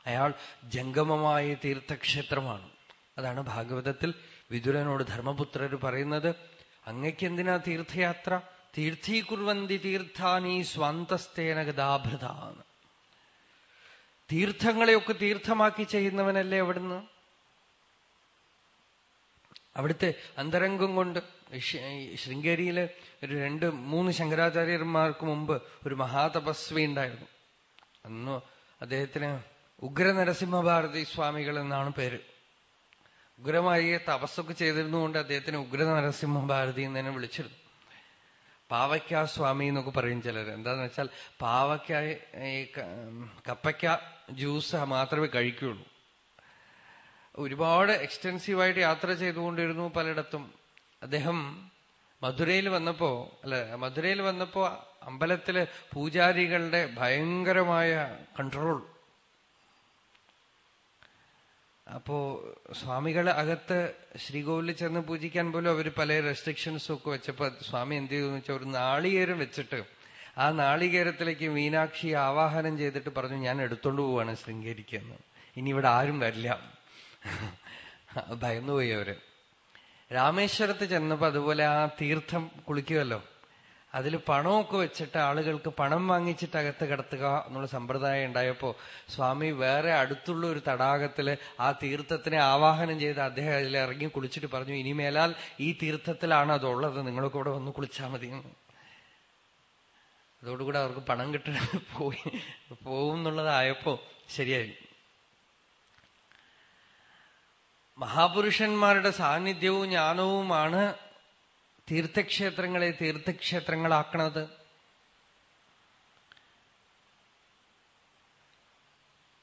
അയാൾ ജംഗമമായ തീർത്ഥക്ഷേത്രമാണ്. അതാണ് ഭാഗവതത്തിൽ വിദുരനോട് ധർമ്മപുത്രർ പറയുന്നത് അങ്ങയ്ക്ക് എന്തിനാ തീർത്ഥയാത്ര തീർത്ഥീകുർവന്തി തീർത്ഥാനി സ്വാന്തസ്തേന ഗതാഭൃതാണ് തീർത്ഥങ്ങളെയൊക്കെ തീർത്ഥമാക്കി ചെയ്യുന്നവനല്ലേ അവിടുന്ന്? അവിടുത്തെ അന്തരംഗം കൊണ്ട് ശൃംഗേരിയിൽ ഒരു രണ്ട് മൂന്ന് ശങ്കരാചാര്യന്മാർക്ക് മുമ്പ് ഒരു മഹാതപസ്വി ഉണ്ടായിരുന്നു. അന്ന് അദ്ദേഹത്തിന് ഉഗ്ര നരസിംഹഭാരതി സ്വാമികൾ എന്നാണ് പേര്. ഉഗ്രമായ തപസ്സൊക്കെ ചെയ്തിരുന്നുകൊണ്ട് അദ്ദേഹത്തിന് ഉഗ്ര നരസിംഹഭാരതി എന്ന് തന്നെ വിളിച്ചിരുന്നു. പാവയ്ക്ക സ്വാമി എന്നൊക്കെ പറയും ചിലർ എന്താന്ന് വെച്ചാൽ പാവയ്ക്ക കപ്പയ്ക്ക ജ്യൂസ് മാത്രമേ കഴിക്കുള്ളൂ ഒരുപാട് എക്സ്റ്റെൻസീവായിട്ട് യാത്ര ചെയ്തുകൊണ്ടിരുന്നു പലയിടത്തും. അദ്ദേഹം മധുരയിൽ വന്നപ്പോ അല്ല മധുരയിൽ വന്നപ്പോ അമ്പലത്തിലെ പൂജാരികളുടെ ഭയങ്കരമായ കൺട്രോൾ അപ്പോ സ്വാമികൾ അകത്ത് ശ്രീകോവിലിൽ ചെന്ന് പൂജിക്കാൻ പോലും അവർ പല റെസ്ട്രിക്ഷൻസും ഒക്കെ വെച്ചപ്പോ സ്വാമി എന്ത് ചെയ്തു വെച്ചാൽ ഒരു നാളികേരം വെച്ചിട്ട് ആ നാളികേരത്തിലേക്ക് മീനാക്ഷി ആവാഹനം ചെയ്തിട്ട് പറഞ്ഞു ഞാൻ എടുത്തോണ്ട് പോവാണ് ശൃംഗേരിക്കെന്ന് ഇനി ഇവിടെ ആരും വരില്ല. ഭയന്നുപോയി അവർ. രാമേശ്വരത്ത് ചെന്നപ്പോ അതുപോലെ ആ തീർത്ഥം കുളിക്കുമല്ലോ അതിൽ പണമൊക്കെ വെച്ചിട്ട് ആളുകൾക്ക് പണം വാങ്ങിച്ചിട്ട് അകത്ത് കിടത്തുക എന്നുള്ള സമ്പ്രദായം ഉണ്ടായപ്പോ സ്വാമി വേറെ അടുത്തുള്ള ഒരു തടാകത്തിൽ ആ തീർത്ഥത്തിനെ ആവാഹനം ചെയ്ത് അദ്ദേഹം അതിൽ ഇറങ്ങി കുളിച്ചിട്ട് പറഞ്ഞു ഇനിമേലാൽ ഈ തീർത്ഥത്തിലാണ് അതുള്ളത്. നിങ്ങളൊക്കെ ഇവിടെ വന്ന് കുളിച്ചാൽ മതി. അതോടുകൂടെ അവർക്ക് പണം കിട്ടാൻ പോയി പോകും എന്നുള്ളതായപ്പോ ശരിയായി. മഹാപുരുഷന്മാരുടെ സാന്നിധ്യവും ജ്ഞാനവുമാണ് തീർത്ഥക്ഷേത്രങ്ങളെ തീർത്ഥക്ഷേത്രങ്ങളാക്കണത്.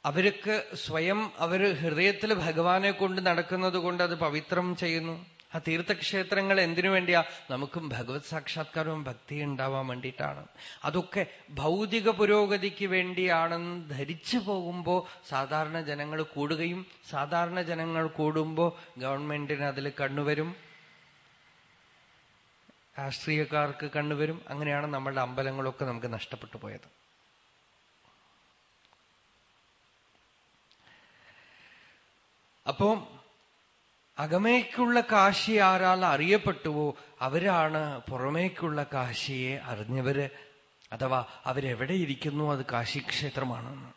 അവർക്ക് സ്വയം അവർ ഹൃദയത്തിൽ ഭഗവാനെ കൊണ്ട് നടക്കുന്നത് കൊണ്ട് അത് പവിത്രം ചെയ്യുന്നു. ആ തീർത്ഥക്ഷേത്രങ്ങൾ എന്തിനു വേണ്ടിയാ? നമുക്കും ഭഗവത് സാക്ഷാത്കാരവും ഭക്തി ഉണ്ടാവാൻ വേണ്ടിയിട്ടാണ്. അതൊക്കെ ഭൗതിക പുരോഗതിക്ക് വേണ്ടിയാണെന്ന് ധരിച്ചു പോകുമ്പോൾ സാധാരണ ജനങ്ങൾ കൂടുകയും സാധാരണ ജനങ്ങൾ കൂടുമ്പോൾ ഗവൺമെന്റിന് അതിൽ കണ്ണുവരും രാഷ്ട്രീയക്കാർക്ക് കണ്ണുവരും അങ്ങനെയാണ് നമ്മളുടെ അമ്പലങ്ങളൊക്കെ നമുക്ക് നഷ്ടപ്പെട്ടു പോയത്. അപ്പോ അകമേക്കുള്ള കാശി ആരാൾ അറിയപ്പെട്ടുവോ അവരാണ് പുറമേക്കുള്ള കാശിയെ അറിഞ്ഞവര്. അഥവാ അവരെവിടെ ഇരിക്കുന്നു അത് കാശിക്ഷേത്രമാണെന്ന്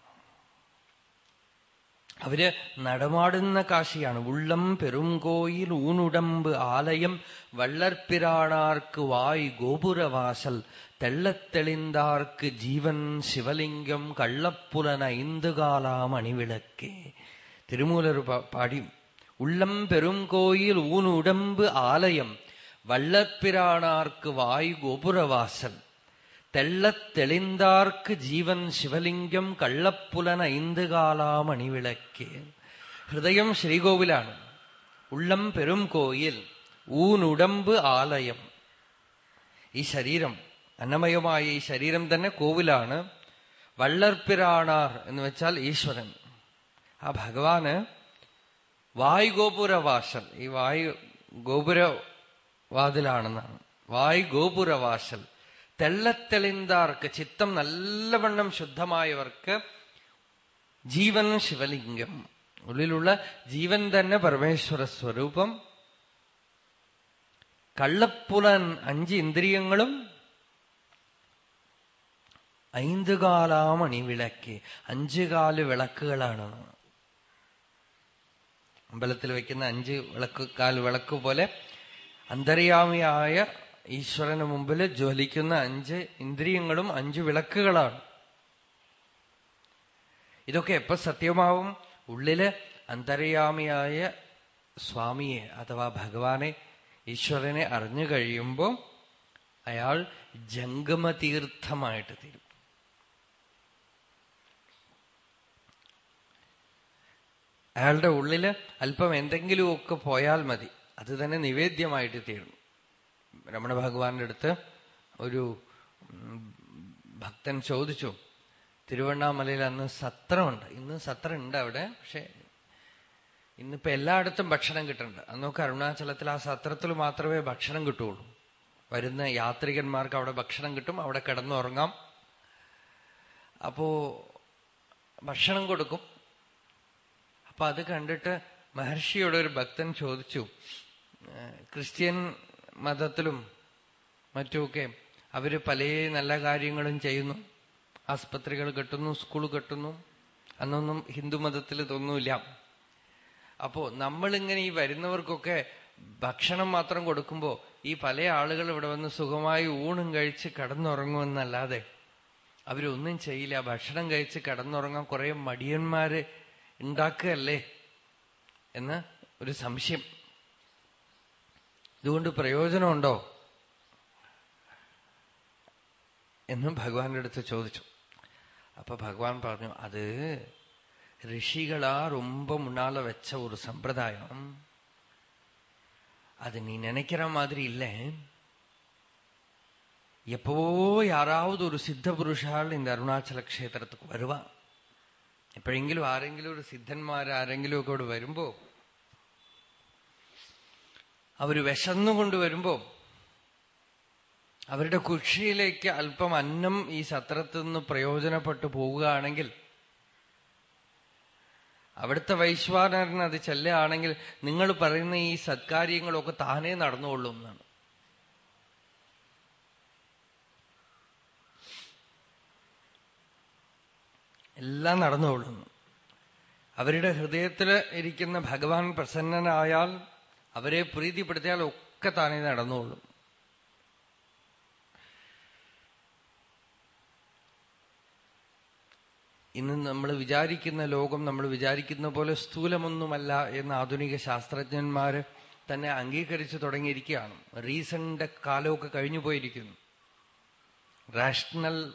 അവർ നടമാടുന്ന കാശിയാണ്. ഉള്ളം പെരുങ്കോയിൽ ഊനുടമ്പ് ആലയം വള്ളർപ്പിരാണാർക്ക് വായ് ഗോപുരവാസൽ തെള്ളത്തെളിന്താർക്ക് ജീവൻ ശിവലിംഗം കള്ളപ്പുലന ഇന്തുകാലാം അണിവിളക്കേ തിരുമൂലർ പാടി ഉള്ളം പെരുങ്കോയിൽ ഊനുടമ്പ് ആലയം വള്ളപ്പിരാണാർക്ക് വായു ഗോപുരവാസൽ തെള്ളത്തെളിന്താർക്ക് ജീവൻ ശിവലിംഗം കള്ളപ്പുലന ഐന്തുകാലാമണിവിളക്ക് ഹൃദയം ശ്രീകോവിലാണ് ഉള്ളം പെരും കോയിൽ ഊനുടമ്പ് ആലയം ഈ ശരീരം അന്നമയമായ ഈ ശരീരം തന്നെ കോവിലാണ്. വള്ളർപ്പിരാണാർ എന്ന് വെച്ചാൽ ഈശ്വരൻ. ആ ഭഗവാന് വായു ഗോപുരവാസൽ ഈ വായു ഗോപുരവാതിലാണെന്നാണ് വായു ഗോപുരവാസൽ തെള്ളത്തെളിന്താർക്ക് ചിത്തം നല്ലവണ്ണം ശുദ്ധമായവർക്ക് ജീവൻ ശിവലിംഗം. ഉള്ളിലുള്ള ജീവൻ തന്നെ പരമേശ്വര സ്വരൂപം. കള്ളപ്പുലൻ അഞ്ച് ഇന്ദ്രിയങ്ങളും. ഐന്തുകാലാമണി വിളക്ക് അഞ്ചുകാൽ വിളക്കുകളാണ്. അമ്പലത്തിൽ വെക്കുന്ന അഞ്ച് വിളക്ക് കാൽ വിളക്ക് പോലെ അന്തര്യാമിയായ ഈശ്വരന് മുമ്പിൽ ജ്വലിക്കുന്ന അഞ്ച് ഇന്ദ്രിയങ്ങളും അഞ്ച് വിളക്കുകളാണ്. ഇതൊക്കെ എപ്പോ സത്യമാവും? ഉള്ളിൽ അന്തര്യാമിയായ സ്വാമിയെ അഥവാ ഭഗവാനെ ഈശ്വരനെ അറിഞ്ഞു കഴിയുമ്പോൾ അയാൾ ജംഗമതീർത്ഥമായിട്ട് തീരും. അയാളുടെ ഉള്ളിൽ അല്പം എന്തെങ്കിലുമൊക്കെ പോയാൽ മതി. അത് തന്നെ നിവേദ്യമായിട്ട് തീരും. രമണ ഭഗവാന്റെ അടുത്ത് ഒരു ഭക്തൻ ചോദിച്ചു തിരുവണ്ണാമലയിൽ അന്ന് സത്രമുണ്ട്? ഇന്ന് സത്രം ഉണ്ട് അവിടെ പക്ഷെ ഇന്നിപ്പോ എല്ലായിടത്തും ഭക്ഷണം കിട്ടുന്നുണ്ട് അന്നൊക്കെ അരുണാചലത്തിൽ ആ സത്രത്തിൽ മാത്രമേ ഭക്ഷണം കിട്ടുള്ളൂ വരുന്ന യാത്രികന്മാർക്ക് അവിടെ ഭക്ഷണം കിട്ടും അവിടെ കിടന്നുറങ്ങാം. അപ്പോ ഭക്ഷണം കൊടുക്കും. അപ്പൊ അത് കണ്ടിട്ട് മഹർഷിയോട് ഒരു ഭക്തൻ ചോദിച്ചു ക്രിസ്ത്യൻ മതത്തിലും മറ്റുമൊക്കെ അവർ പല നല്ല കാര്യങ്ങളും ചെയ്യുന്നു. ആസ്പത്രികൾ കെട്ടുന്നു സ്കൂൾ കെട്ടുന്നു. അന്നൊന്നും ഹിന്ദു മതത്തിൽ ഇതൊന്നുമില്ല. അപ്പോ നമ്മളിങ്ങനെ ഈ വരുന്നവർക്കൊക്കെ ഭക്ഷണം മാത്രം കൊടുക്കുമ്പോ ഈ പല ആളുകൾ ഇവിടെ വന്ന് സുഖമായി ഊണും കഴിച്ച് കടന്നുറങ്ങുമെന്നല്ലാതെ അവരൊന്നും ചെയ്യില്ല. ഭക്ഷണം കഴിച്ച് കടന്നുറങ്ങാൻ കുറെ മടിയന്മാര് ഉണ്ടാക്കുകയല്ലേ എന്ന് ഒരു സംശയം ഇതുകൊണ്ട് പ്രയോജനമുണ്ടോ എന്നും ഭഗവാന്റെ അടുത്ത് ചോദിച്ചു അപ്പൊ ഭഗവാൻ പറഞ്ഞു അത് ரிஷிகளா ரொம்ப முன்னால வச்ச ஒரு சம்பிரதாயம் அது நீ நினைக்கிற மாதிரி இல்லை எப்பவோ யாராவது ஒரு சித்த புருஷால் இந்த அருணாச்சல கஷேத்திரத்துக்கு வருவா എപ്പോഴെങ്കിലും ആരെങ്കിലും ഒരു സിദ്ധന്മാർ ആരെങ്കിലും ഒക്കെ ഇവിടെ വരുമ്പോ അവർ വിശന്നുകൊണ്ട് വരുമ്പോ അവരുടെ കുക്ഷിയിലേക്ക് അല്പം അന്നം ഈ സത്രത്തിൽ നിന്ന് പ്രയോജനപ്പെട്ടു പോവുകയാണെങ്കിൽ അവിടുത്തെ വൈശ്വാനരൻ അത് ചെല്ലുകയാണെങ്കിൽ നിങ്ങൾ പറയുന്ന ഈ സത്കാര്യങ്ങളൊക്കെ താനേ നടന്നുകൊള്ളും എന്നാണ്. എല്ലാം നടന്നുകൊള്ളുന്നു. അവരുടെ ഹൃദയത്തിൽ ഇരിക്കുന്ന ഭഗവാൻ പ്രസന്നനായാൽ അവരെ പ്രീതിപ്പെടുത്തിയാൽ ഒക്കെ താനേ നടന്നുകൊള്ളും. ഇന്ന് നമ്മൾ വിചാരിക്കുന്ന ലോകം നമ്മൾ വിചാരിക്കുന്ന പോലെ സ്ഥൂലമൊന്നുമല്ല എന്ന് ആധുനിക ശാസ്ത്രജ്ഞന്മാര് തന്നെ അംഗീകരിച്ചു തുടങ്ങിയിരിക്കുകയാണ്. റീസണിന്റെ കാലമൊക്കെ കഴിഞ്ഞു പോയിരിക്കുന്നു റാഷണൽ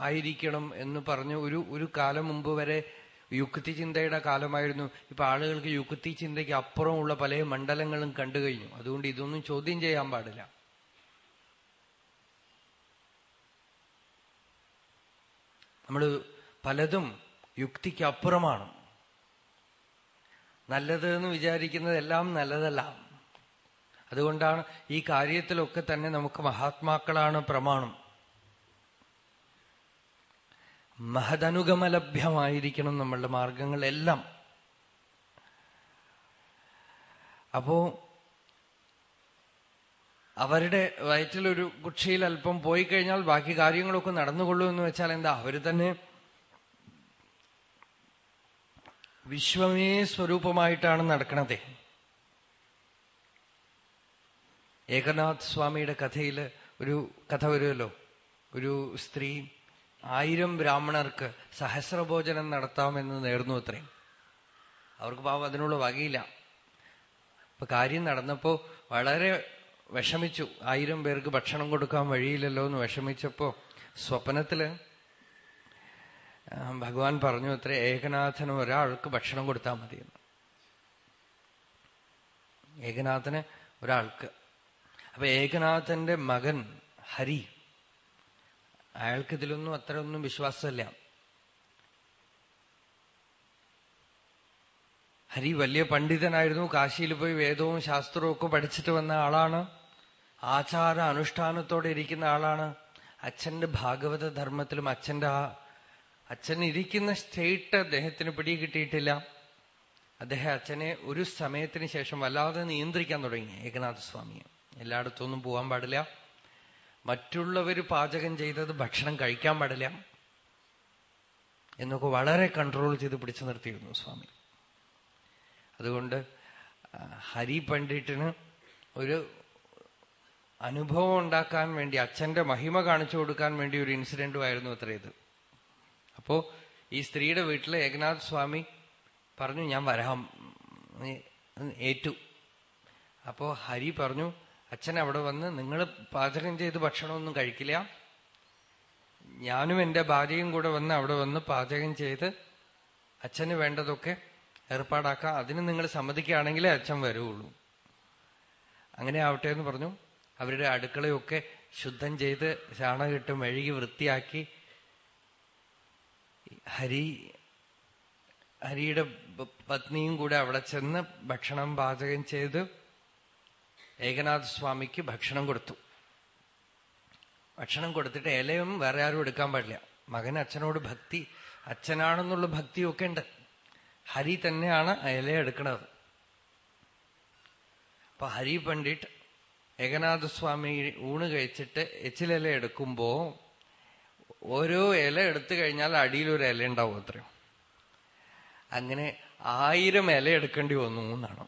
ആയിരിക്കണം എന്ന് പറഞ്ഞ് ഒരു ഒരു കാലം മുമ്പ് വരെ യുക്തി ചിന്തയുടെ കാലമായിരുന്നു. ഇപ്പൊ ആളുകൾക്ക് യുക്തി ചിന്തയ്ക്ക് അപ്പുറമുള്ള പല മണ്ഡലങ്ങളും കണ്ടു കഴിഞ്ഞു. അതുകൊണ്ട് ഇതൊന്നും ചോദ്യം ചെയ്യാൻ പാടില്ല. നമ്മൾ പലതും യുക്തിക്ക് അപ്പുറമാണ്. നല്ലത് എന്ന് വിചാരിക്കുന്നതെല്ലാം നല്ലതല്ല. അതുകൊണ്ടാണ് ഈ കാര്യത്തിലൊക്കെ തന്നെ നമുക്ക് മഹാത്മാക്കളാണ് പ്രമാണം. മഹദനുഗമലഭ്യമായിരിക്കണം നമ്മളുടെ മാർഗങ്ങളെല്ലാം. അപ്പോ അവരുടെ വയറ്റിലൊരു കുക്ഷിയിൽ അല്പം പോയി കഴിഞ്ഞാൽ ബാക്കി കാര്യങ്ങളൊക്കെ നടന്നുകൊള്ളൂ എന്ന് വെച്ചാൽ എന്താ? അവർ തന്നെ വിശ്വമേ സ്വരൂപമായിട്ടാണ് നടക്കണത്. ഏകനാഥ് സ്വാമിയുടെ കഥയിൽ ഒരു കഥ വരുമല്ലോ? ഒരു സ്ത്രീ ആയിരം ബ്രാഹ്മണർക്ക് സഹസ്രഭോജനം നടത്താമെന്ന് നേർന്നു അത്രയും അവർക്ക് പാവം അതിനുള്ള വകയില്ല. ഇപ്പൊ കാര്യം നടന്നപ്പോ വളരെ വിഷമിച്ചു. ആയിരം പേർക്ക് ഭക്ഷണം കൊടുക്കാൻ വഴിയില്ലല്ലോ എന്ന് വിഷമിച്ചപ്പോ സ്വപ്നത്തിൽ ഭഗവാൻ പറഞ്ഞു അത്ര ഏകനാഥന് ഒരാൾക്ക് ഭക്ഷണം കൊടുത്താൽ മതിയെന്ന് ഏകനാഥന് ഒരാൾക്ക്. അപ്പൊ ഏകനാഥന്റെ മകൻ ഹരി അയാൾക്ക് ഇതിലൊന്നും അത്ര ഒന്നും വിശ്വാസമില്ല. ഹരി വലിയ പണ്ഡിതനായിരുന്നു. കാശിയിൽ പോയി വേദവും ശാസ്ത്രവും ഒക്കെ പഠിച്ചിട്ട് വന്ന ആളാണ്. ആചാര അനുഷ്ഠാനത്തോടെ ഇരിക്കുന്ന ആളാണ്. അച്ഛന്റെ ഭാഗവത ധർമ്മത്തിലും അച്ഛന്റെ ആ അച്ഛൻ ഇരിക്കുന്ന സ്റ്റേറ്റ് അദ്ദേഹത്തിന് പിടികിട്ടിയിട്ടില്ല. അദ്ദേഹം അച്ഛനെ ഒരു സമയത്തിന് ശേഷം വല്ലാതെ നിയന്ത്രിക്കാൻ തുടങ്ങി. ഏകനാഥ സ്വാമിയെ എല്ലായിടത്തൊന്നും പോകാൻ പാടില്ല. മറ്റുള്ളവർ പാചകം ചെയ്തത് ഭക്ഷണം കഴിക്കാൻ പാടില്ല എന്നൊക്കെ വളരെ കൺട്രോൾ ചെയ്ത് പിടിച്ചു നിർത്തിയിരുന്നു സ്വാമി. അതുകൊണ്ട് ഹരി പണ്ഡിറ്റിന് ഒരു അനുഭവം ഉണ്ടാക്കാൻ വേണ്ടി അച്ഛന്റെ മഹിമ കാണിച്ചു കൊടുക്കാൻ വേണ്ടി ഒരു ഇൻസിഡന്റുമായിരുന്നു അത്ര ഇത്. അപ്പോ ഈ സ്ത്രീയുടെ വീട്ടിൽ ഏകനാഥ് സ്വാമി പറഞ്ഞു ഞാൻ വരാം. ഏറ്റു. അപ്പോ ഹരി പറഞ്ഞു അച്ഛൻ അവിടെ വന്ന് നിങ്ങൾ പാചകം ചെയ്ത് ഭക്ഷണമൊന്നും കഴിക്കില്ല. ഞാനും എന്റെ ഭാര്യയും കൂടെ വന്ന് അവിടെ വന്ന് പാചകം ചെയ്ത് അച്ഛന് വേണ്ടതൊക്കെ ഏർപ്പാടാക്കാം. അതിന് നിങ്ങൾ സമ്മതിക്കുകയാണെങ്കിലേ അച്ഛൻ വരുള്ളൂ അങ്ങനെ ആവട്ടെ എന്ന് പറഞ്ഞു. അവരുടെ അടുക്കളയൊക്കെ ശുദ്ധം ചെയ്ത് ചാണകിട്ട് മെഴുകി വൃത്തിയാക്കി. ഹരി ഹരിയുടെ പത്നിയും കൂടെ അവിടെ ചെന്ന് ഭക്ഷണം പാചകം ചെയ്ത് ഏകനാഥ സ്വാമിക്ക് ഭക്ഷണം കൊടുത്തു. ഭക്ഷണം കൊടുത്തിട്ട് ഇലയും വേറെ ആരും എടുക്കാൻ പാടില്ല. മകൻ അച്ഛനോട് ഭക്തി അച്ഛനാണെന്നുള്ള ഭക്തിയൊക്കെ ഉണ്ട്. ഹരി തന്നെയാണ് ഇല എടുക്കുന്നത്. അപ്പൊ ഹരി പണ്ഡിറ്റ് ഏകനാഥസ്വാമി ഊണ് കഴിച്ചിട്ട് എച്ചിലില എടുക്കുമ്പോ ഓരോ ഇല എടുത്തു കഴിഞ്ഞാൽ അടിയിൽ ഒരു ഇല ഉണ്ടാവും അത്രയും. അങ്ങനെ ആയിരം ഇല എടുക്കേണ്ടി വന്നു എന്നാണ്.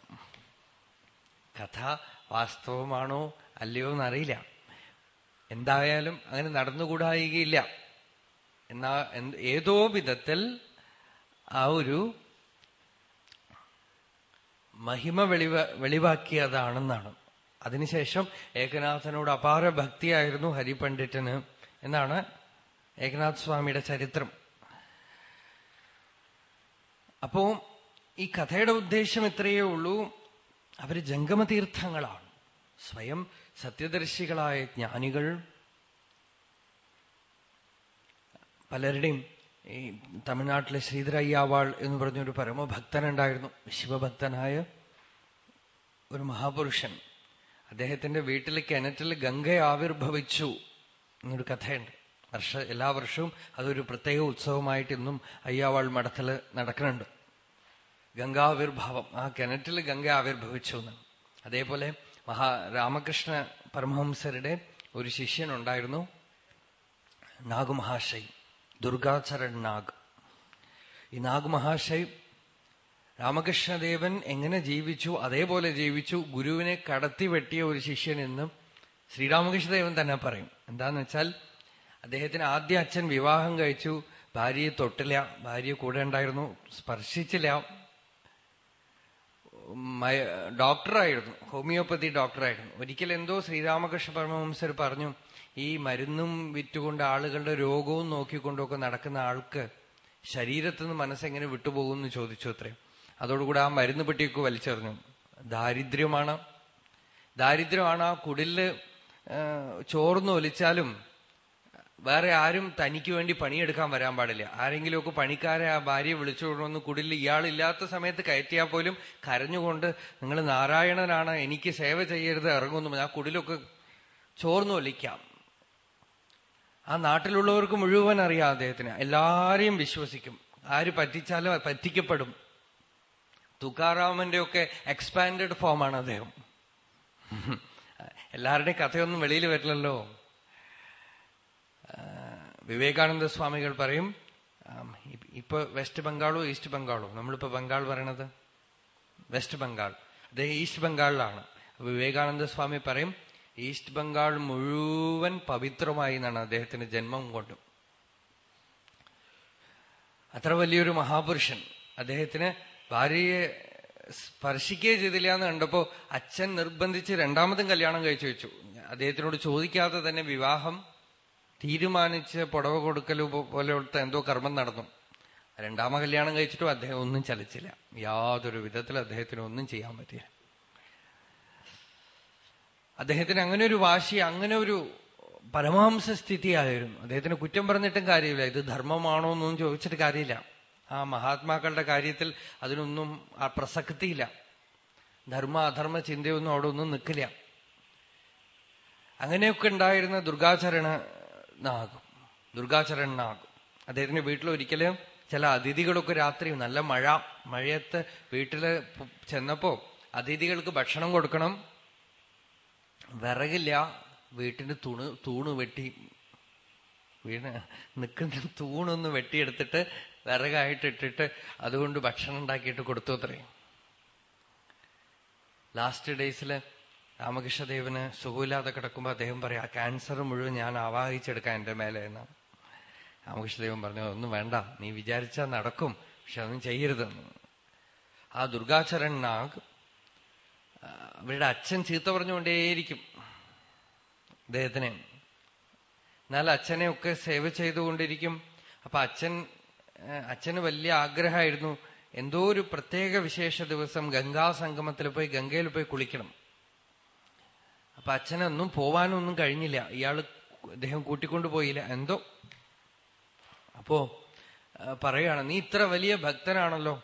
കഥ വാസ്തവമാണോ അല്ലയോ എന്നറിയില്ല. എന്തായാലും അങ്ങനെ നടന്നുകൂടായികയില്ല. എന്നാ ഏതോ വിധത്തിൽ ആ ഒരു മഹിമ വെളിവ വെളിവാക്കിയതാണെന്നാണ്. അതിനുശേഷം ഏകനാഥനോട് അപാര ഭക്തിയായിരുന്നു ഹരിപണ്ഡിറ്റന് എന്നാണ് ഏകനാഥ് സ്വാമിയുടെ ചരിത്രം. അപ്പോ ഈ കഥയുടെ ഉദ്ദേശം ഇത്രയേ ഉള്ളൂ. അവർ ജംഗമതീർത്ഥങ്ങളാണ്. സ്വയം സത്യദർശികളായ ജ്ഞാനികൾ പലരുടെയും ഈ തമിഴ്നാട്ടിലെ ശ്രീധരയ്യാവാൾ എന്ന് പറഞ്ഞൊരു പരമഭക്തനുണ്ടായിരുന്നു. ശിവഭക്തനായ ഒരു മഹാപുരുഷൻ. അദ്ദേഹത്തിന്റെ വീട്ടിൽ കിണറ്റിൽ ഗംഗ ആവിർഭവിച്ചു എന്നൊരു കഥയുണ്ട്. വർഷ എല്ലാ വർഷവും അതൊരു പ്രത്യേക ഉത്സവമായിട്ട് ഇന്നും അയ്യാവാൾ മഠത്തിൽ നടക്കുന്നുണ്ട്. ഗംഗാവിർഭാവം. ആ കിണറ്റിൽ ഗംഗ ആവിർഭവിച്ചു എന്ന്. അതേപോലെ മഹാ രാമകൃഷ്ണ പരമഹംസരുടെ ഒരു ശിഷ്യനുണ്ടായിരുന്നു നാഗ് മഹാശൈ ദുർഗാചരൺ നാഗ്. ഈ നാഗ് മഹാശൈ രാമകൃഷ്ണദേവൻ എങ്ങനെ ജീവിച്ചു? അതേപോലെ ജീവിച്ചു. ഗുരുവിനെ കടത്തി വെട്ടിയ ഒരു ശിഷ്യൻ എന്നും ശ്രീരാമകൃഷ്ണദേവൻ തന്നെ പറയും. എന്താന്ന് വെച്ചാൽ അദ്ദേഹത്തിന് ആദ്യ അച്ഛൻ വിവാഹം കഴിച്ചു. ഭാര്യയെ തൊട്ടില്ല. ഭാര്യ കൂടെ ഉണ്ടായിരുന്നു. സ്പർശിച്ചില്ല. ഡോക്ടറായിരുന്നു ഹോമിയോപ്പതി ഡോക്ടറായിരുന്നു. ഒരിക്കൽ എന്തോ ശ്രീരാമകൃഷ്ണ പരമഹംസർ പറഞ്ഞു ഈ മരുന്നും വിറ്റുകൊണ്ട് ആളുകളുടെ രോഗവും നോക്കിക്കൊണ്ടൊക്കെ നടക്കുന്ന ആൾക്ക് ശരീരത്തിൽ നിന്ന് മനസ്സെങ്ങനെ വിട്ടുപോകുമെന്ന് ചോദിച്ചു അത്രേ. അതോടുകൂടെ ആ മരുന്ന് പെട്ടിയൊക്കെ വലിച്ചെറിഞ്ഞു. ദാരിദ്ര്യമാണ്. ദാരിദ്ര്യമാണ് ആ കുടിൽ ചോർന്ന് ഒലിച്ചാലും വേറെ ആരും തനിക്ക് വേണ്ടി പണിയെടുക്കാൻ വരാൻ പാടില്ല. ആരെങ്കിലുമൊക്കെ പണിക്കാരെ ആ ഭാര്യയെ വിളിച്ചുകൊണ്ടുവന്ന് കുടിൽ ഇയാളില്ലാത്ത സമയത്ത് കയറ്റിയാൽ പോലും കരഞ്ഞുകൊണ്ട് നിങ്ങൾ നാരായണനാണ് എനിക്ക് സേവ ചെയ്യരുത് ഇറങ്ങുന്നു ആ കുടിലൊക്കെ ചോർന്നു ഒലിക്കാം. ആ നാട്ടിലുള്ളവർക്ക് മുഴുവൻ അറിയാം അദ്ദേഹത്തിന്. എല്ലാരെയും വിശ്വസിക്കും. ആര് പറ്റിച്ചാലും പറ്റിക്കപ്പെടും. തുക്കാറാമന്റെ ഒക്കെ എക്സ്പാൻഡഡ് ഫോമാണ് അദ്ദേഹം. എല്ലാവരുടെയും കഥയൊന്നും വെളിയിൽ വരില്ലല്ലോ. വിവേകാനന്ദ സ്വാമികൾ പറയും ഇപ്പൊ വെസ്റ്റ് ബംഗാളോ ഈസ്റ്റ് ബംഗാളോ? നമ്മളിപ്പോ ബംഗാൾ പറയണത്? വെസ്റ്റ് ബംഗാൾ. അദ്ദേഹം ഈസ്റ്റ് ബംഗാളിലാണ്. വിവേകാനന്ദ സ്വാമി പറയും ഈസ്റ്റ് ബംഗാൾ മുഴുവൻ പവിത്രമായി എന്നാണ് അദ്ദേഹത്തിന്റെ ജന്മം കൊണ്ട്. അത്ര വലിയൊരു മഹാപുരുഷൻ. അദ്ദേഹത്തിന് ഭാര്യയെ സ്പർശിക്കേ ചെയ്തില്ല എന്ന് കണ്ടപ്പോ അച്ഛൻ നിർബന്ധിച്ച് രണ്ടാമതും കല്യാണം കഴിച്ചു വെച്ചു. അദ്ദേഹത്തിനോട് ചോദിക്കാതെ തന്നെ വിവാഹം തീരുമാനിച്ച് പുടവ കൊടുക്കൽ പോലെയുള്ള എന്തോ കർമ്മം നടന്നു. രണ്ടാമ കല്യാണം കഴിച്ചിട്ടും അദ്ദേഹം ഒന്നും ചലിച്ചില്ല. യാതൊരു വിധത്തിൽ അദ്ദേഹത്തിന് ഒന്നും ചെയ്യാൻ പറ്റില്ല അദ്ദേഹത്തിന് അങ്ങനെ ഒരു വാശി അങ്ങനെ ഒരു പരമാംസ സ്ഥിതിയായിരുന്നു. അദ്ദേഹത്തിന് കുറ്റം പറഞ്ഞിട്ടും കാര്യമില്ല. ഇത് ധർമ്മമാണോ എന്നൊന്നും ചോദിച്ചിട്ട് കാര്യമില്ല. ആ മഹാത്മാക്കളുടെ കാര്യത്തിൽ അതിനൊന്നും ആ പ്രസക്തിയില്ല. ധർമ്മ അധർമ്മ ചിന്തയൊന്നും അവിടെ ഒന്നും നിൽക്കില്ല. അങ്ങനെയൊക്കെ ഉണ്ടായിരുന്ന ദുർഗാചരണ നാഗും ദുർഗാചരണനാകും അദ്ദേഹത്തിന്റെ വീട്ടിൽ ഒരിക്കലും ചില അതിഥികളൊക്കെ രാത്രി നല്ല മഴ മഴയത്ത് വീട്ടിൽ ചെന്നപ്പോ അതിഥികൾക്ക് ഭക്ഷണം കൊടുക്കണം. വിറകില്ല വീട്ടിന് തൂണ് തൂണ് വെട്ടി വീണ് നിൽക്കുന്ന തൂണൊന്ന് വെട്ടിയെടുത്തിട്ട് വിറകായിട്ട് ഇട്ടിട്ട് അതുകൊണ്ട് ഭക്ഷണം ഉണ്ടാക്കിയിട്ട് കൊടുത്തു അത്രയും ലാസ്റ്റ് ഡേയ്സിൽ രാമകൃഷ്ണദേവന് സുഖമില്ലാതെ കിടക്കുമ്പോൾ അദ്ദേഹം പറയും ആ ക്യാൻസർ മുഴുവൻ ഞാൻ ആവാഹിച്ചെടുക്കാൻ എന്റെ മേലെ എന്ന്. രാമകൃഷ്ണദേവൻ പറഞ്ഞു ഒന്നും വേണ്ട നീ വിചാരിച്ചാൽ നടക്കും പക്ഷെ അതൊന്നും ചെയ്യരുതെന്ന് ആ ദുർഗാചരൺ നാഗ് അവരുടെ അച്ഛൻ ചീത്ത പറഞ്ഞുകൊണ്ടേയിരിക്കും അദ്ദേഹത്തിനെ. എന്നാൽ അച്ഛനെ ഒക്കെ സേവ ചെയ്തുകൊണ്ടിരിക്കും. അപ്പൊ അച്ഛൻ അച്ഛന് വലിയ ആഗ്രഹമായിരുന്നു എന്തോ ഒരു പ്രത്യേക വിശേഷ ദിവസം ഗംഗാ സംഗമത്തിൽ പോയി ഗംഗയിൽ പോയി കുളിക്കണം. അപ്പൊ അച്ഛനൊന്നും പോവാനൊന്നും കഴിഞ്ഞില്ല. ഇയാൾ അദ്ദേഹം കൂട്ടിക്കൊണ്ടുപോയില്ല എന്തോ? അപ്പോ പറയാണ് നീ ഇത്ര വലിയ ഭക്തനാണല്ലോ.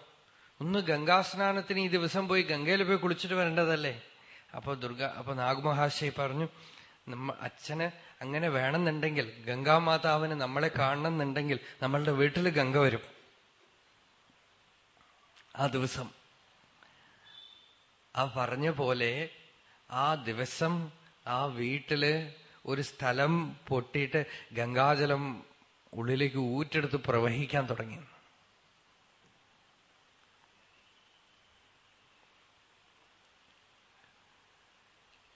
ഒന്ന് ഗംഗാസ്നാനത്തിന് ഈ ദിവസം പോയി ഗംഗയിൽ പോയി കുളിച്ചിട്ട് വരേണ്ടതല്ലേ? അപ്പൊ ദുർഗ അപ്പൊ നാഗമഹാശയി പറഞ്ഞു നമ്മ അച്ഛന് അങ്ങനെ വേണമെന്നുണ്ടെങ്കിൽ ഗംഗാമാതാവിന് നമ്മളെ കാണണമെന്നുണ്ടെങ്കിൽ നമ്മളുടെ വീട്ടിൽ ഗംഗ വരും. ആ ദിവസം ആ പറഞ്ഞ പോലെ ആ ദിവസം ആ വീട്ടിൽ ഒരു സ്ഥലം പൊട്ടിയിട്ട് ഗംഗാജലം ഉള്ളിലേക്ക് ഊറ്റെടുത്ത് പ്രവഹിക്കാൻ തുടങ്ങി.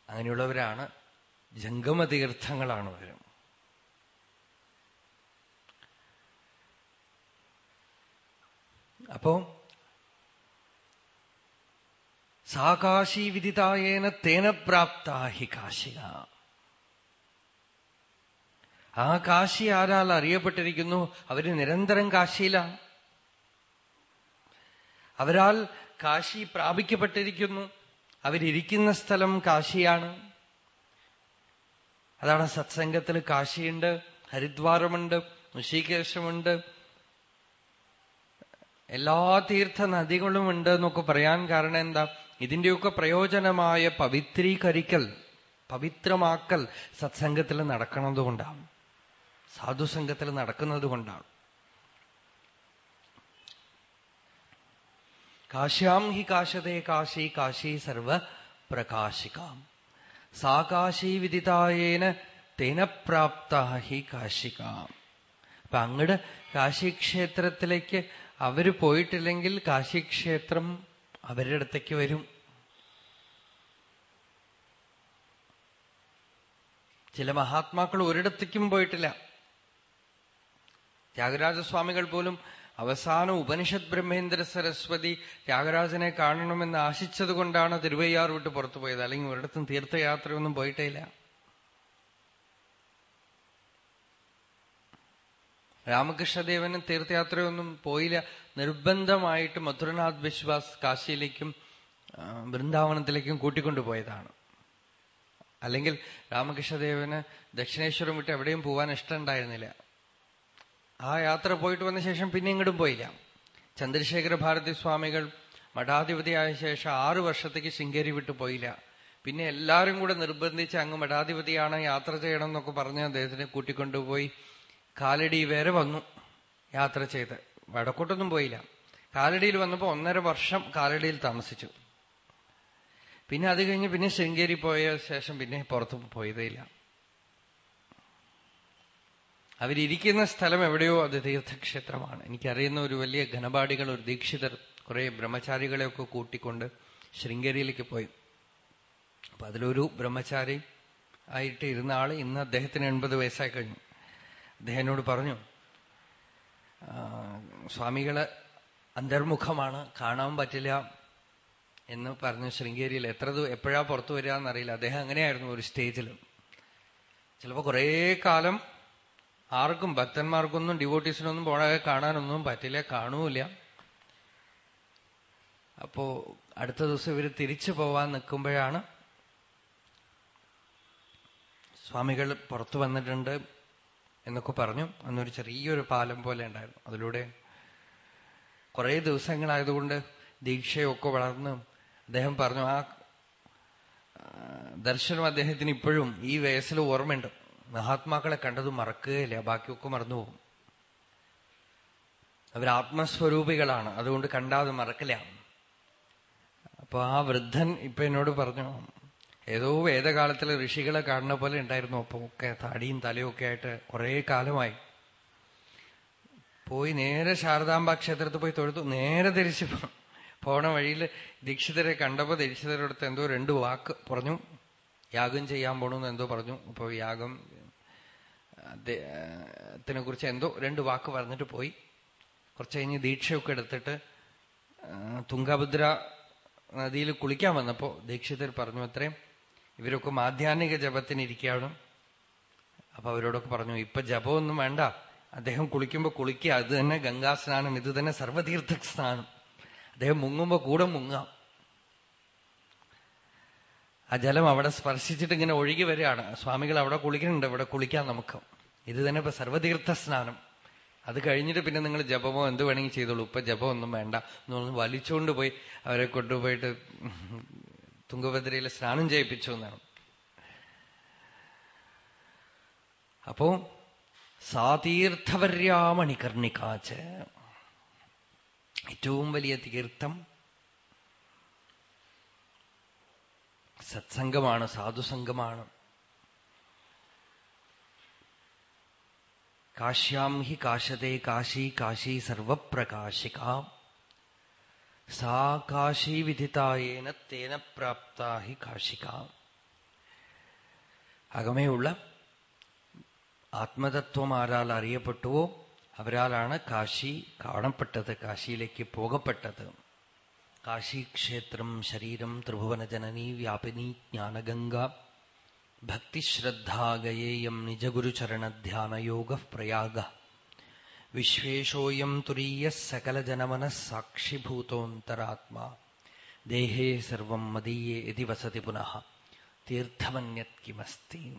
അങ്ങനെയുള്ളവരാണ് ജംഗമതീർത്ഥങ്ങളാണ് അവരും. അപ്പോ സാ കാശി വിദിതായേന തേന പ്രാപ്ത ഹി കാശിക ആ കാശി ആരാൽ അറിയപ്പെട്ടിരിക്കുന്നു? അവർ നിരന്തരം കാശിയിലാണ് അവരാൽ കാശി പ്രാപിക്കപ്പെട്ടിരിക്കുന്നു. അവരിയ്ക്കുന്ന സ്ഥലം കാശിയാണ്. അതാണ് സത്സംഗത്തിൽ കാശിയുണ്ട് ഹരിദ്വാരമുണ്ട് ഋഷികേശമുണ്ട്. എല്ലാ തീർത്ഥ നദികളും ഉണ്ട് എന്നൊക്കെ പറയാൻ കാരണം എന്താ? ഇതിന്റെയൊക്കെ പ്രയോജനമായ പവിത്രീകരിക്കൽ പവിത്രമാക്കൽ സത്സംഗത്തിൽ നടക്കുന്നത് കൊണ്ടാണ് സാധുസംഗത്തിൽ നടക്കുന്നത് കൊണ്ടാണ് കാശ്യാം ഹി കാശതേ കാശി കാശി സർവ പ്രകാശികാം. സാ കാശി വിദിതായേന തേന പ്രാപ്ത ഹി കാശികാം. അപ്പൊ അങ്ങട് കാശിക്ഷേത്രത്തിലേക്ക് അവർ പോയിട്ടില്ലെങ്കിൽ കാശിക്ഷേത്രം അവരുടെ അടുത്തേക്ക് വരും. ചില മഹാത്മാക്കൾ ഒരിടത്തേക്കും പോയിട്ടില്ല. ത്യാഗരാജസ്വാമികൾ പോലും അവസാന ഉപനിഷത് ബ്രഹ്മേന്ദ്ര സരസ്വതി ത്യാഗരാജനെ കാണണമെന്ന് ആശിച്ചത് കൊണ്ടാണ് തിരുവയ്യാർ വിട്ട് പുറത്തു പോയത് അല്ലെങ്കിൽ ഒരിടത്തും തീർത്ഥയാത്രയൊന്നും പോയിട്ടേയില്ല രാമകൃഷ്ണദേവന് തീർത്ഥയാത്രയൊന്നും പോയില്ല. നിർബന്ധമായിട്ട് മധുരനാഥ് വിശ്വാസ് കാശിയിലേക്കും വൃന്ദാവനത്തിലേക്കും കൂട്ടിക്കൊണ്ടുപോയതാണ്. അല്ലെങ്കിൽ രാമകൃഷ്ണദേവന് ദക്ഷിണേശ്വരം വിട്ട് എവിടെയും പോവാൻ ഇഷ്ടമുണ്ടായിരുന്നില്ല. ആ യാത്ര പോയിട്ട് വന്ന ശേഷം പിന്നെ ഇങ്ങോട്ടും പോയില്ല. ചന്ദ്രശേഖര ഭാരതി സ്വാമികൾ മഠാധിപതിയായ ശേഷം ആറു വർഷത്തേക്ക് ശൃംഗേരി വിട്ട് പോയില്ല. പിന്നെ എല്ലാവരും കൂടെ നിർബന്ധിച്ച് അങ്ങ് മഠാധിപതിയാണ് യാത്ര ചെയ്യണം എന്നൊക്കെ പറഞ്ഞ് അദ്ദേഹത്തിനെ കൂട്ടിക്കൊണ്ടുപോയി. കാലടി വരെ വന്നു യാത്ര ചെയ്ത്. വടക്കോട്ടൊന്നും പോയില്ല. കാലടിയിൽ വന്നപ്പോ ഒന്നര വർഷം കാലടിയിൽ താമസിച്ചു. പിന്നെ അത് കഴിഞ്ഞ് പിന്നെ ശൃംഗേരി പോയ ശേഷം പിന്നെ പുറത്തു പോയതേയില്ല അവരിയ്ക്കുന്ന സ്ഥലം എവിടെയോ അത് തീർത്ഥക്ഷേത്രമാണ്. എനിക്കറിയുന്ന ഒരു വലിയ ഘനപാടികൾ ഒരു ദീക്ഷിതർ കുറെ ബ്രഹ്മചാരികളെയൊക്കെ കൂട്ടിക്കൊണ്ട് ശൃംഗേരിയിലേക്ക് പോയി. അപ്പൊ അതിലൊരു ബ്രഹ്മചാരി ആയിട്ട് ഇരുന്ന ആൾ ഇന്ന് അദ്ദേഹത്തിന് എൺപത് വയസ്സായി കഴിഞ്ഞു. അദ്ദേഹനോട് പറഞ്ഞു സ്വാമികൾ അന്തർമുഖമാണ് കാണാൻ പറ്റില്ല എന്ന് പറഞ്ഞു ശൃംഗേരിയിൽ. എത്ര എപ്പോഴാ പുറത്തു വരിക എന്നറിയില്ല. അദ്ദേഹം അങ്ങനെയായിരുന്നു ഒരു സ്റ്റേജിൽ ചിലപ്പോൾ കുറേ കാലം ആർക്കും ഭക്തന്മാർക്കൊന്നും ഡിവോട്ടീസിനൊന്നും പോണാതെ കാണാനൊന്നും പറ്റില്ല കാണൂല അപ്പോ അടുത്ത ദിവസം ഇവർ തിരിച്ചു പോവാൻ നിൽക്കുമ്പോഴാണ് സ്വാമികൾ പുറത്തു വന്നിട്ടുണ്ട്. എന്നൊക്കെ പറഞ്ഞു. അന്നൊരു ചെറിയൊരു പാലം പോലെ ഉണ്ടായിരുന്നു. അതിലൂടെ കുറെ ദിവസങ്ങളായതുകൊണ്ട് ദീക്ഷയൊക്കെ വളർന്ന് അദ്ദേഹം പറഞ്ഞു ആ ദർശനം അദ്ദേഹത്തിന് ഇപ്പോഴും ഈ വയസ്സിൽ ഓർമ്മയുണ്ട്. മഹാത്മാക്കളെ കണ്ടത് മറക്കുകയില്ല ബാക്കിയൊക്കെ മറന്നുപോകും. അവർ ആത്മസ്വരൂപികളാണ് അതുകൊണ്ട് കണ്ടാതെ മറക്കില്ല. അപ്പൊ ആ വൃദ്ധൻ ഇപ്പൊ എന്നോട് പറഞ്ഞു ഏതോ വേദകാലത്തിലെ ഋഷികളെ കാണുന്ന പോലെ ഉണ്ടായിരുന്നു. അപ്പം ഒക്കെ താടിയും തലയും ഒക്കെ ആയിട്ട് കുറെ കാലമായി. പോയി നേരെ ശാരദാംബ ക്ഷേത്രത്തിൽ പോയി തൊഴുത്തു നേരെ തിരിച്ചു പോണ വഴിയിൽ ദീക്ഷിതരെ കണ്ടപ്പോ ദീക്ഷിതരടുത്ത് എന്തോ രണ്ട് വാക്ക് പറഞ്ഞു. യാഗം ചെയ്യാൻ പോണെന്ന് എന്തോ പറഞ്ഞു. അപ്പൊ യാഗം അദ്ദേഹത്തിനെ കുറിച്ച് എന്തോ രണ്ട് വാക്ക് പറഞ്ഞിട്ട് പോയി. കുറച്ച് കഴിഞ്ഞ് ദീക്ഷയൊക്കെ എടുത്തിട്ട് തുങ്കഭദ്ര നദിയിൽ കുളിക്കാൻ വന്നപ്പോ ദീക്ഷിതർ പറഞ്ഞു അത്രയും ഇവരൊക്കെ മാധ്യാനിക ജപത്തിന് ഇരിക്കുകയാണ് അപ്പൊ അവരോടൊക്കെ പറഞ്ഞു ഇപ്പൊ ജപമൊന്നും വേണ്ട. അദ്ദേഹം കുളിക്കുമ്പോ കുളിക്കുക അത് തന്നെ ഗംഗാസ്നാനം ഇത് തന്നെ സർവതീർത്ഥ സ്നാനം അദ്ദേഹം മുങ്ങുമ്പോ കൂടെ മുങ്ങാം. ആ ജലം അവിടെ സ്പർശിച്ചിട്ട് ഇങ്ങനെ ഒഴുകി വരികയാണ്. സ്വാമികൾ അവിടെ കുളിക്കുന്നുണ്ട് ഇവിടെ കുളിക്കാം നമുക്ക്. ഇത് തന്നെ ഇപ്പൊ സർവതീർത്ഥ സ്നാനം അത് കഴിഞ്ഞിട്ട് പിന്നെ നിങ്ങൾ ജപമോ എന്ത് വേണമെങ്കിൽ ചെയ്തോളൂ. ഇപ്പൊ ജപമൊന്നും വേണ്ട. എന്ന് എന്നൊന്ന് വലിച്ചുകൊണ്ട് പോയി അവരെ കൊണ്ടുപോയിട്ട് തുങ്കഭദ്രയിൽ സ്നാനം ചെയ്യിപ്പിച്ചു എന്നാണ്. അപ്പോ സാതീർത്ഥവര്യാമണികർണിക്കാച്ച് ഏറ്റവും വലിയ തീർത്ഥം സത്സംഗമാണ് സാധുസംഗമാണ്. കാശ്യാം ഹി കാശത്തെ കാശി കാശി സർവപ്രകാശിക. സാ കാശി വിധിതായേന തേന പ്രാപ്ത ഹി കാശിക അകമേയുള്ള ആത്മതത്വം ആരാൽ അറിയപ്പെട്ടുവോ അവരാലാണ് കാശി കാണപ്പെട്ടത് കാശിയിലേക്ക് പോകപ്പെട്ടത്. കാശീക്ഷേത്രം ശരീരം ത്രിഭുവനജനനി വ്യാപിനി ജ്ഞാനഗംഗ ഭക്തിശ്രദ്ധാഗയേയം നിജഗുരുചരണധ്യാനയോഗ പ്രയാഗ വിശ്വേഷോയം തുരീയ സകലജനമന സാക്ഷിഭൂതോന്തരാത്മാ. ദേഹേ സർവം മദീയേ ഇതി വസതി പുനഃ. തീർത്ഥമന്യത് കിമസ്തി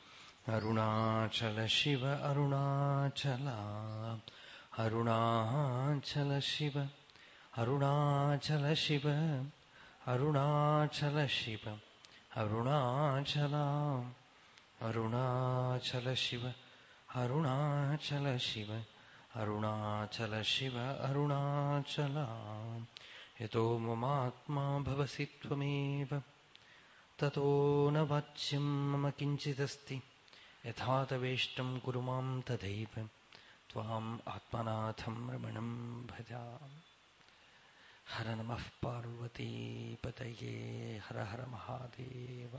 अरुणाचलशिव अरुणाचला अरुणा चल शिव अरुणाचल शिव अरुणाचल शिव अरुणाचला अरुणाचल शिव अरुणाचल शिव अरुणाचल शिव अरुणाचला। यतो ममात्मा भवसि त्वमेव ततो न वाच्यं मम किञ्चिदस्ति। യഥാ തവേഷ്ടം കുരു മാം തഥൈവ ത്വാം ആത്മനാഥം രമണം ഭജാമി ഹര നമഃ പാർവതീപതയേ ഹര ഹര മഹാദേവ